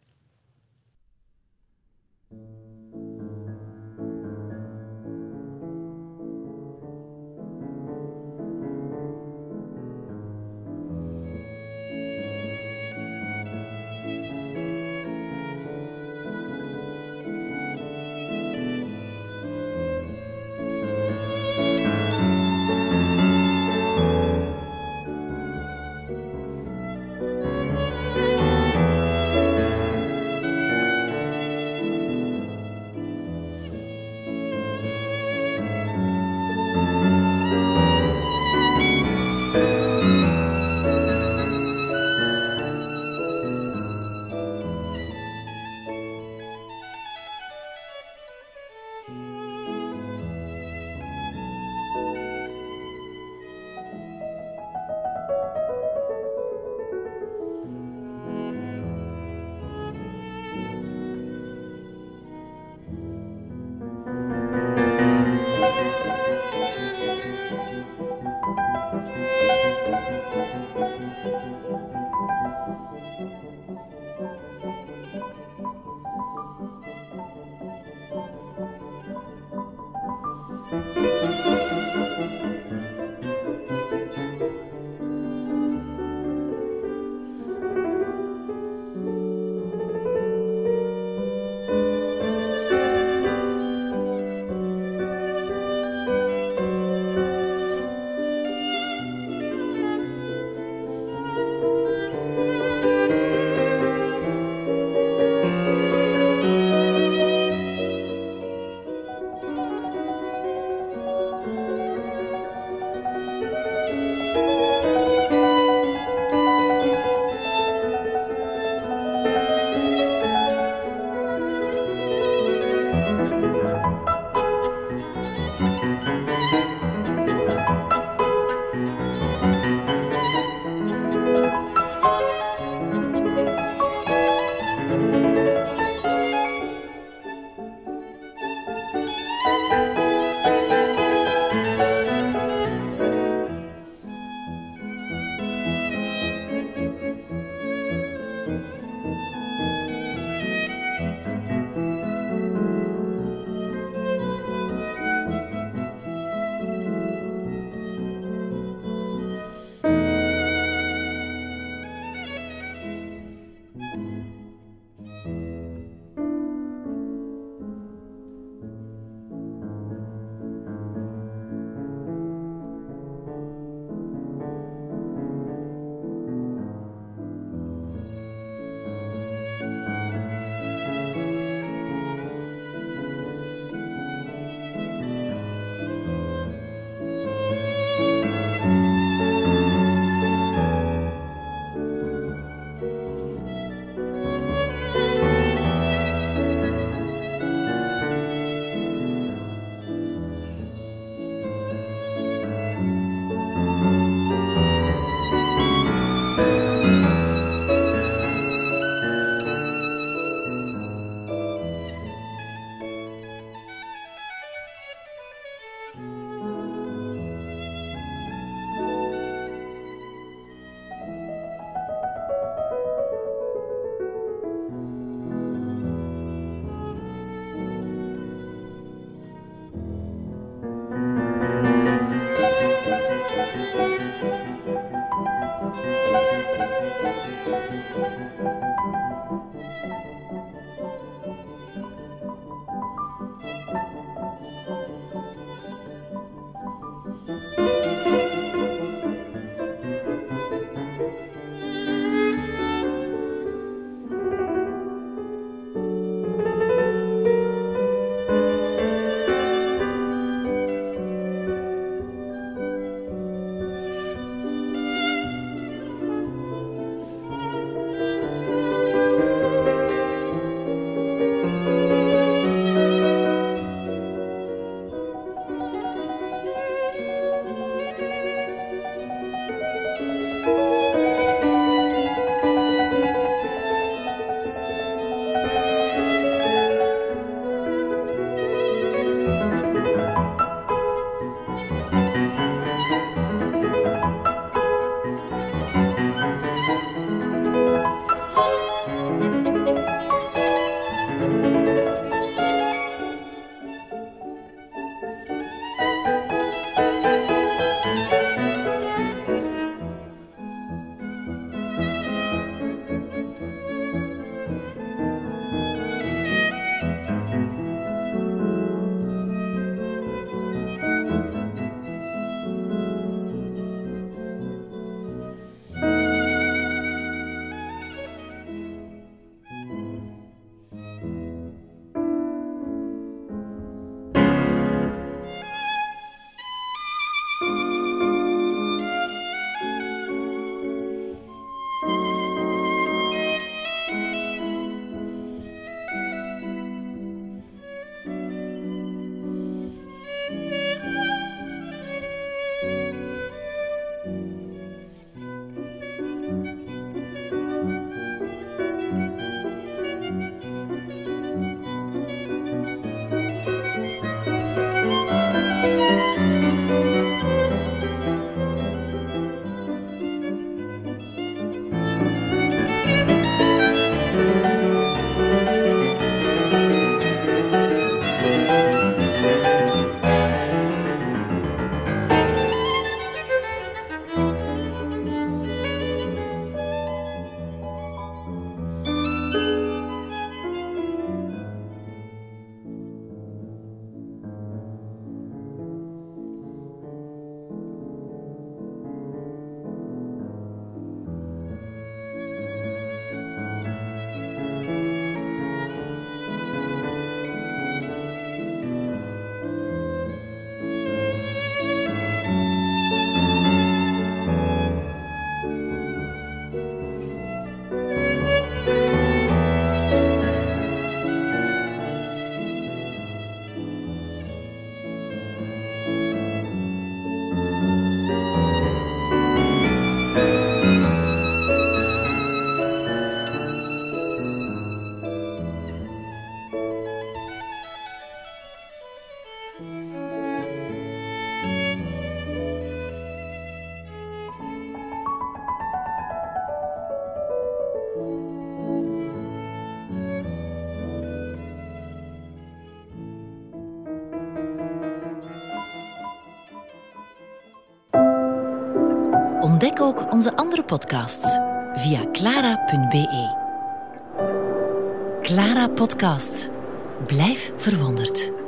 Ook onze andere podcasts via clara.be. Clara Podcast. Blijf verwonderd.